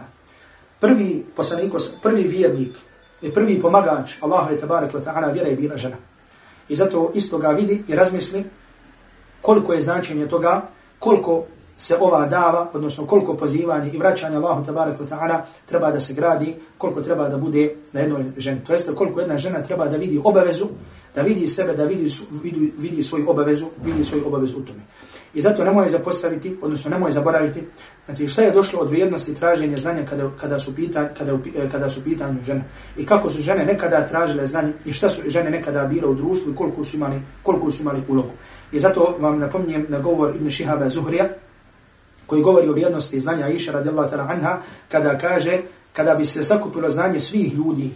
A: Prvi poslanik, prvi vjernik i prvi pomagač Allahu tabaraka wa ta'ala vjera je bila žena. I zato isto ga vidi i razmisli koliko je značenje toga, koliko se ova dava, odnosno koliko pozivanje i vraćanje Allahu tabaraka ta'ala treba da se gradi, koliko treba da bude na jednoj ženi. To jeste koliko jedna žena treba da vidi obavezu da vidi sebe, da vidi, vidi, vidi svoju obavezu, vidi svoju obavezu u tome. I zato nemoj zapostaviti, odnosno nemoj zaboraviti, znači šta je došlo od vrijednosti traženja znanja kada, kada, su pitan, kada, kada su pitanju žene. I kako su žene nekada tražile znanje i šta su žene nekada bile u društvu i koliko su imali, koliko su imali ulogu. I zato vam napomnijem na govor Ibn Šihaba Zuhrija, koji govori o vrijednosti znanja Aisha radijallahu ta'ala anha, kada kaže, kada bi se sakupilo znanje svih ljudi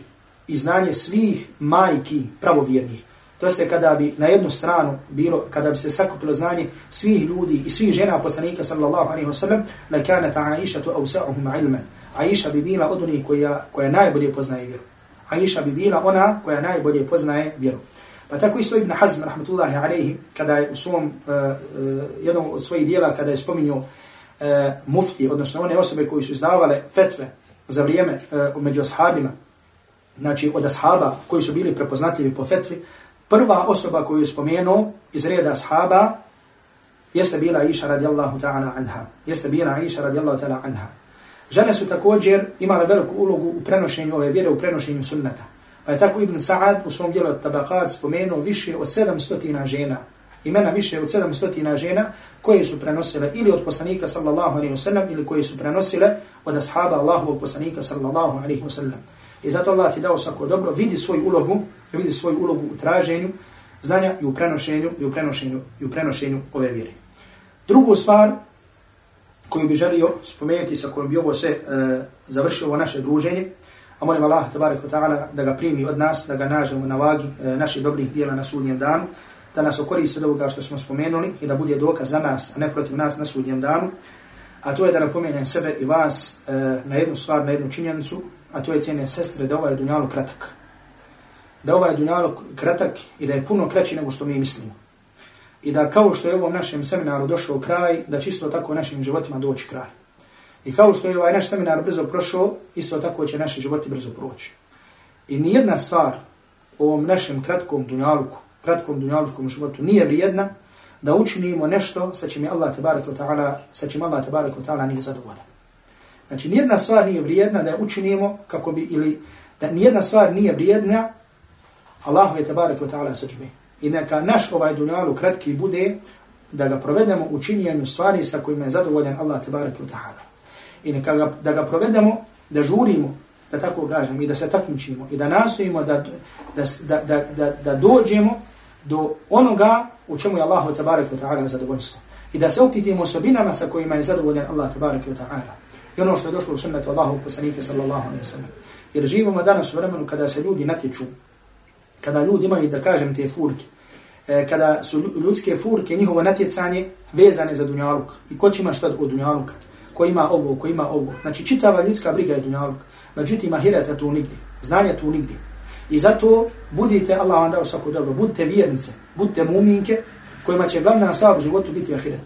A: i znanje svih majki pravovjernih, To jeste kada bi na jednu stranu bilo, kada bi se sakupilo znanje svih ljudi i svih žena poslanika sallallahu alaihi wa sallam, la kanat Aisha tu awsa'uhum ilman. Aisha bi bila od onih koja, koja najbolje poznaje vjeru. Aisha bi bila ona koja najbolje poznaje vjeru. Pa tako isto Ibn Hazm, rahmatullahi alaihi, kada je u svom, uh, uh, jednom od svojih dijela, kada je spominio e, mufti, odnosno one osobe koji su izdavale fetve za vrijeme e, među ashabima, znači od ashaba koji su bili prepoznatljivi po fetvi, prva osoba koju je spomenuo iz reda ashaba jeste bila Aisha radijallahu ta'ala anha. Jeste bila Aisha radijallahu ta'ala anha. Žene su također imale veliku ulogu u prenošenju ove vjere, u prenošenju sunnata. Pa je tako Ibn Sa'ad u svom dijelu Tabaqat spomenuo više od 700 žena, imena više od 700 žena koje su prenosile ili od poslanika sallallahu alaihi wasallam ili koje su prenosile od ashaba Allahovog poslanika sallallahu alaihi wasallam. I zato Allah ti dao svako dobro, vidi svoju ulogu, vidi svoju ulogu u traženju znanja i u prenošenju i u prenošenju i u prenošenju ove vjere. Drugu stvar koju bi želio spomenuti sa kojom bi ovo sve e, završio ovo naše druženje, a molim Allah tabaraka ta'ala da ga primi od nas, da ga nađemo na vagi e, naših dobrih dijela na sudnjem danu, da nas okoristi od ovoga što smo spomenuli i da bude dokaz za nas, a ne protiv nas na sudnjem danu. A to je da napomenem sebe i vas e, na jednu stvar, na jednu činjenicu, a to je cijene sestre, da ovaj dunjalo kratak. Da ovaj dunjalo kratak i da je puno kraći nego što mi mislimo. I da kao što je ovom našem seminaru došao kraj, da čisto tako našim životima doći kraj. I kao što je ovaj naš seminar brzo prošao, isto tako će naši životi brzo proći. I nijedna stvar u ovom našem kratkom dunjaluku, kratkom dunjalučkom životu nije vrijedna da učinimo nešto sa čim je Allah tabarak wa ta'ala, sa čim Allah tabarak wa ta'ala nije zadovoljan. Znači, nijedna stvar nije vrijedna da je učinimo kako bi, ili da nijedna stvar nije vrijedna Allahu je tabarak wa ta'ala sađbe. I neka naš ovaj dunjalu kratki bude da ga provedemo u činjenju stvari sa kojima je zadovoljan Allah tabarak wa ta'ala. i neka ga, da ga provedemo, da žurimo, da tako kažem, i da se takmičimo, i da nastojimo da, da, da, da, da, da dođemo do onoga u čemu je Allah tabarak wa ta'ala zadovoljstvo. I da se okitimo osobinama sa kojima je zadovoljan Allah tabarak wa ta'ala. I ono što je došlo u sunnetu Allahu poslanike sallallahu alaihi wa sallam. Jer živimo danas u vremenu kada se ljudi natječu, kada ljudi imaju, da kažem, te furke, e, kada su ljudske furke, njihovo natjecanje vezane za dunjaluk. I ko će ima šta od dunjaluka? Ko ima ovo, ko ima ovo? Znači, čitava ljudska briga je dunjaluk. Međutim, ahireta tu nigdje. Znanje tu nigdje. I zato budite, Allah vam dao svako dobro, budite vjernice, budite muminke, kojima će glavna stvar u životu biti ahiret.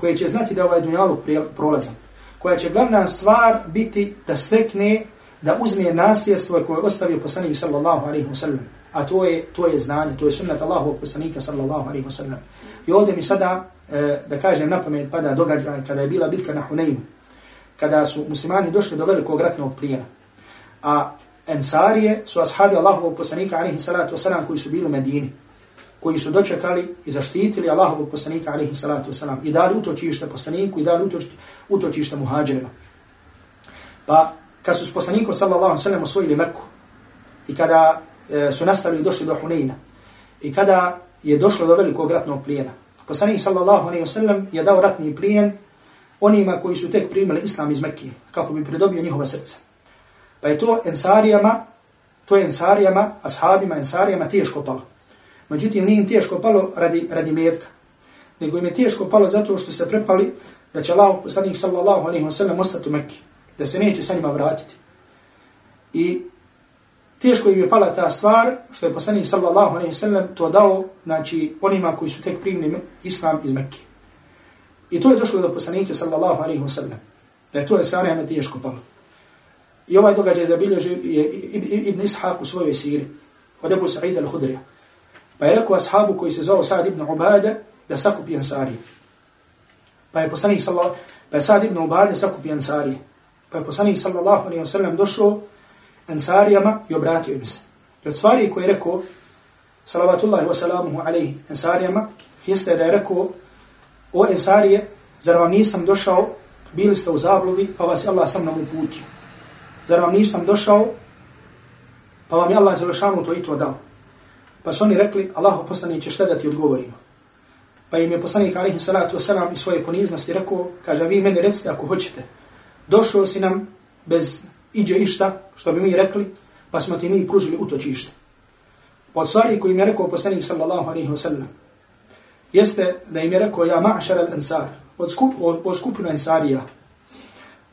A: Koje će znati da ovaj dunjaluk prolazan. Koja će glavna stvar biti da stekne, da uzme nasljedstvo koje je ostavio poslanik sallallahu alaihi wa sallam. A to je, to je znanje, to je sunnet Allahovog poslanika sallallahu alaihi wa sallam. I ovdje mi sada, e, da kažem na pamet, pada događaj kada je bila bitka na Hunainu, kada su muslimani došli do velikog ratnog plijena. A Ensarije su ashabi Allahovog poslanika alaihi salatu wasalam koji su bili u Medini, koji su dočekali i zaštitili Allahovog poslanika alaihi salatu wasalam i dali utočište poslaniku i dali utočište muhađerima. Pa kad su s poslanikom sallallahu sallam osvojili Meku i kada e, su nastavili došli do Huneyna i kada je došlo do velikog ratnog plijena, poslanik sallallahu alaihi sallam je dao ratni plijen onima koji su tek primili islam iz Mekke kako bi pridobio njihova srca. Pa je to ensarijama, to je ensarijama, ashabima, ensarijama teško palo. Međutim, nije im teško palo radi, radi metka, nego im je teško palo zato što se prepali da će Allah, poslanik sallallahu alaihi wa sallam, ostati u Mekke, da se neće sa njima vratiti. I teško im je pala ta stvar, što je poslanik sallallahu alaihi wa sallam to dao, znači, onima koji su tek primili islam iz Mekke. I to je došlo do poslanike sallallahu alaihi wa sallam, da je to ensarijama teško palo. I ovaj događaj zabilježio je Ibn Ishaq u svojoj siri, od Ebu Sa'id al-Hudrija. Pa je rekao ashabu koji se zvao Sa'd ibn Ubada da sakupi ansari. Pa je poslanik sallallahu pa je Sa'd ibn Ubada sakupi ansari. Pa je poslanik sallallahu alaihi wa sallam došao ansarijama i obratio im se. I od stvari koje je rekao salavatullahi wa salamuhu alaihi ansarijama jeste da je rekao o ansarije, zar vam nisam došao, bili ste u zabludi, pa vas je Allah sam nam uputio zar vam nisam došao, pa vam je Allah Đelešanu to i to dao. Pa su oni rekli, Allahu poslaniće, šta da ti odgovorimo? Pa im je poslanik alaihi salatu wasalam i svoje poniznosti rekao, kaže, vi meni recite ako hoćete, došao si nam bez iđe išta, što bi mi rekli, pa smo ti mi pružili utočište. Pod stvari koji im je rekao poslanik sallallahu alaihi wasallam, jeste da im je rekao, ja ma'šar al-ansar, od, skup, od, od skupina ansarija,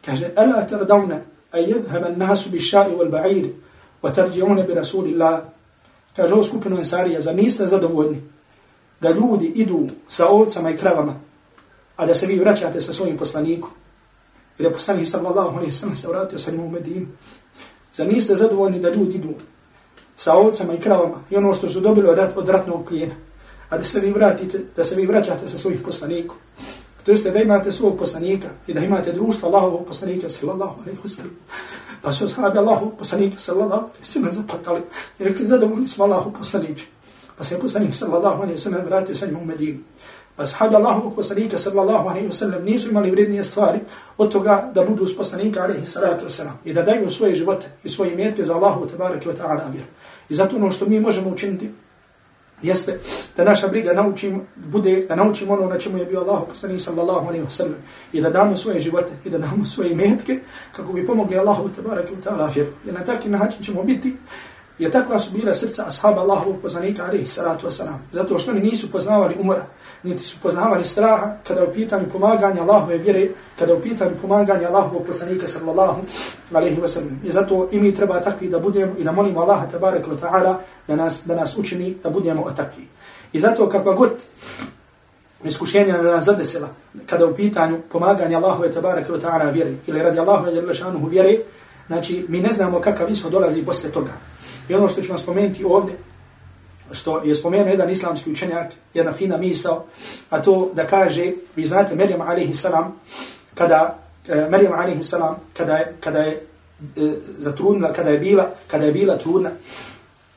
A: kaže, ala tardavne, a yadhhab an-nas bi-sha'i wal-ba'ir wa bi rasulillah. Kaže ovo skupinu ensarija za niste zadovoljni da ljudi idu sa ovcama i kravama a da se vi vraćate sa svojim poslanikom? Jer je poslanik sallallahu alaihi sallam se vratio sa njim u Medinu. Za niste zadovoljni da ljudi idu sa ovcama i kravama i ono što su dobili od ratnog plijena, a da se vi vratite da se vi vraćate sa svojim poslanikom? To jeste da imate svog poslanika i da imate društvo Allahovog poslanika sallallahu alaihi wa sallam. Pa su sahabi Allahovog poslanika sallallahu alaihi wa sallam zapakali i rekli zadovoljni smo Allahov poslaniče. Pa se je poslanik sallallahu alaihi wa sallam vratio sa njim u Medinu. Pa sahabi Allahovog poslanika sallallahu alaihi wa sallam nisu imali vrednije stvari od toga da budu s poslanika alaihi salatu wa sallam i da daju svoje živote i svoje mjetke za Allahovu tabaraka wa ta'ala vjeru. I zato ono što mi možemo učiniti jeste da naša briga naučim, bude da naučimo ono na čemu je bio Allah poslanik sallallahu alejhi ve sellem i da damo svoje živote i da damo svoje metke kako bi pomogli Allahu te bareke taala fir. I na taki način ćemo biti je takva su bila srca ashaba Allahovog poslanika alaihi salatu wasalam. Zato što oni nisu poznavali umora, niti su poznavali straha kada je u pitanju pomaganja Allahove vjere, kada je u pitanju pomaganja Allahovog poslanika sallallahu alaihi wasalam. I zato i mi treba takvi da budemo i da molimo Allaha tabaraka wa ta'ala da nas, da nas učini da budemo takvi. I zato kakva god iskušenja da nas zadesila kada je u pitanju pomaganja Allahove tabaraka wa ta'ala vjere ili radi Allahove vjere, znači mi ne znamo kakav ishod dolazi posle toga. I ono što ću vam spomenuti ovdje, što je spomenuo jedan islamski učenjak, jedna fina misao, a to da kaže, vi znate, Marijam a.s. kada, e, Marijam a.s. kada je, kada je e, zatrudnila, kada je bila, kada je bila trudna,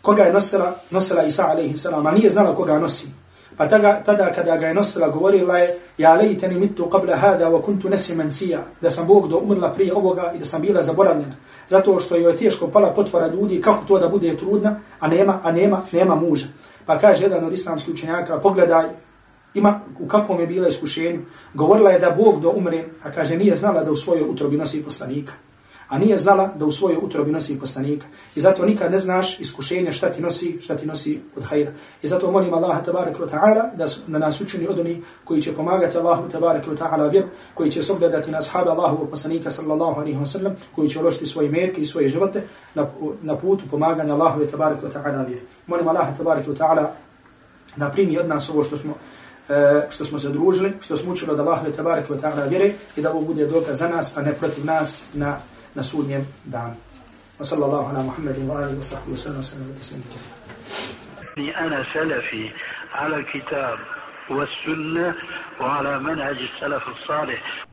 A: koga je nosila, nosila Isa a.s. a nije znala koga nosi. Pa tada, tada kada ga je nosila, govorila je, ja lejteni mitu qabla hada wa kuntu nesi mensija, da sam Bog do umrla prije ovoga i da sam bila zaboravljena. Zato što joj je teško pala potvora ljudi, kako to da bude trudna, a nema, a nema, nema muža. Pa kaže jedan od islamskih učenjaka, pogledaj, ima u kakvom je bila iskušenju. Govorila je da Bog do umre, a kaže nije znala da u svojoj utrobi nosi poslanika a nije znala da u svojoj utrobi nosi poslanika. I zato nikad ne znaš iskušenje šta ti nosi, šta ti nosi od hajra. I zato molim Allaha tabarak wa ta'ala da, da nas učini od oni koji će pomagati Allahu tabarak wa ta'ala vjer, koji će sogledati na ashaba Allahu poslanika sallallahu alaihi wa sallam, koji će uložiti svoje metke i svoje živote na, na putu pomaganja Allahu tabarak wa ta'ala vjer. Molim Allaha tabarak wa ta'ala da primi od nas ovo što smo e, što smo se družili, što smo učili od Allahove tabareke wa ta'ala vjere i da ovo bude dokaz za nas, a ne protiv nas na na sudnjem danu. Wa sallallahu ala Muhammedin wa alihi wa sahbihi wa sallam wa sallam wa sallam
B: أنا سلفي على الكتاب والسنة وعلى منهج السلف الصالح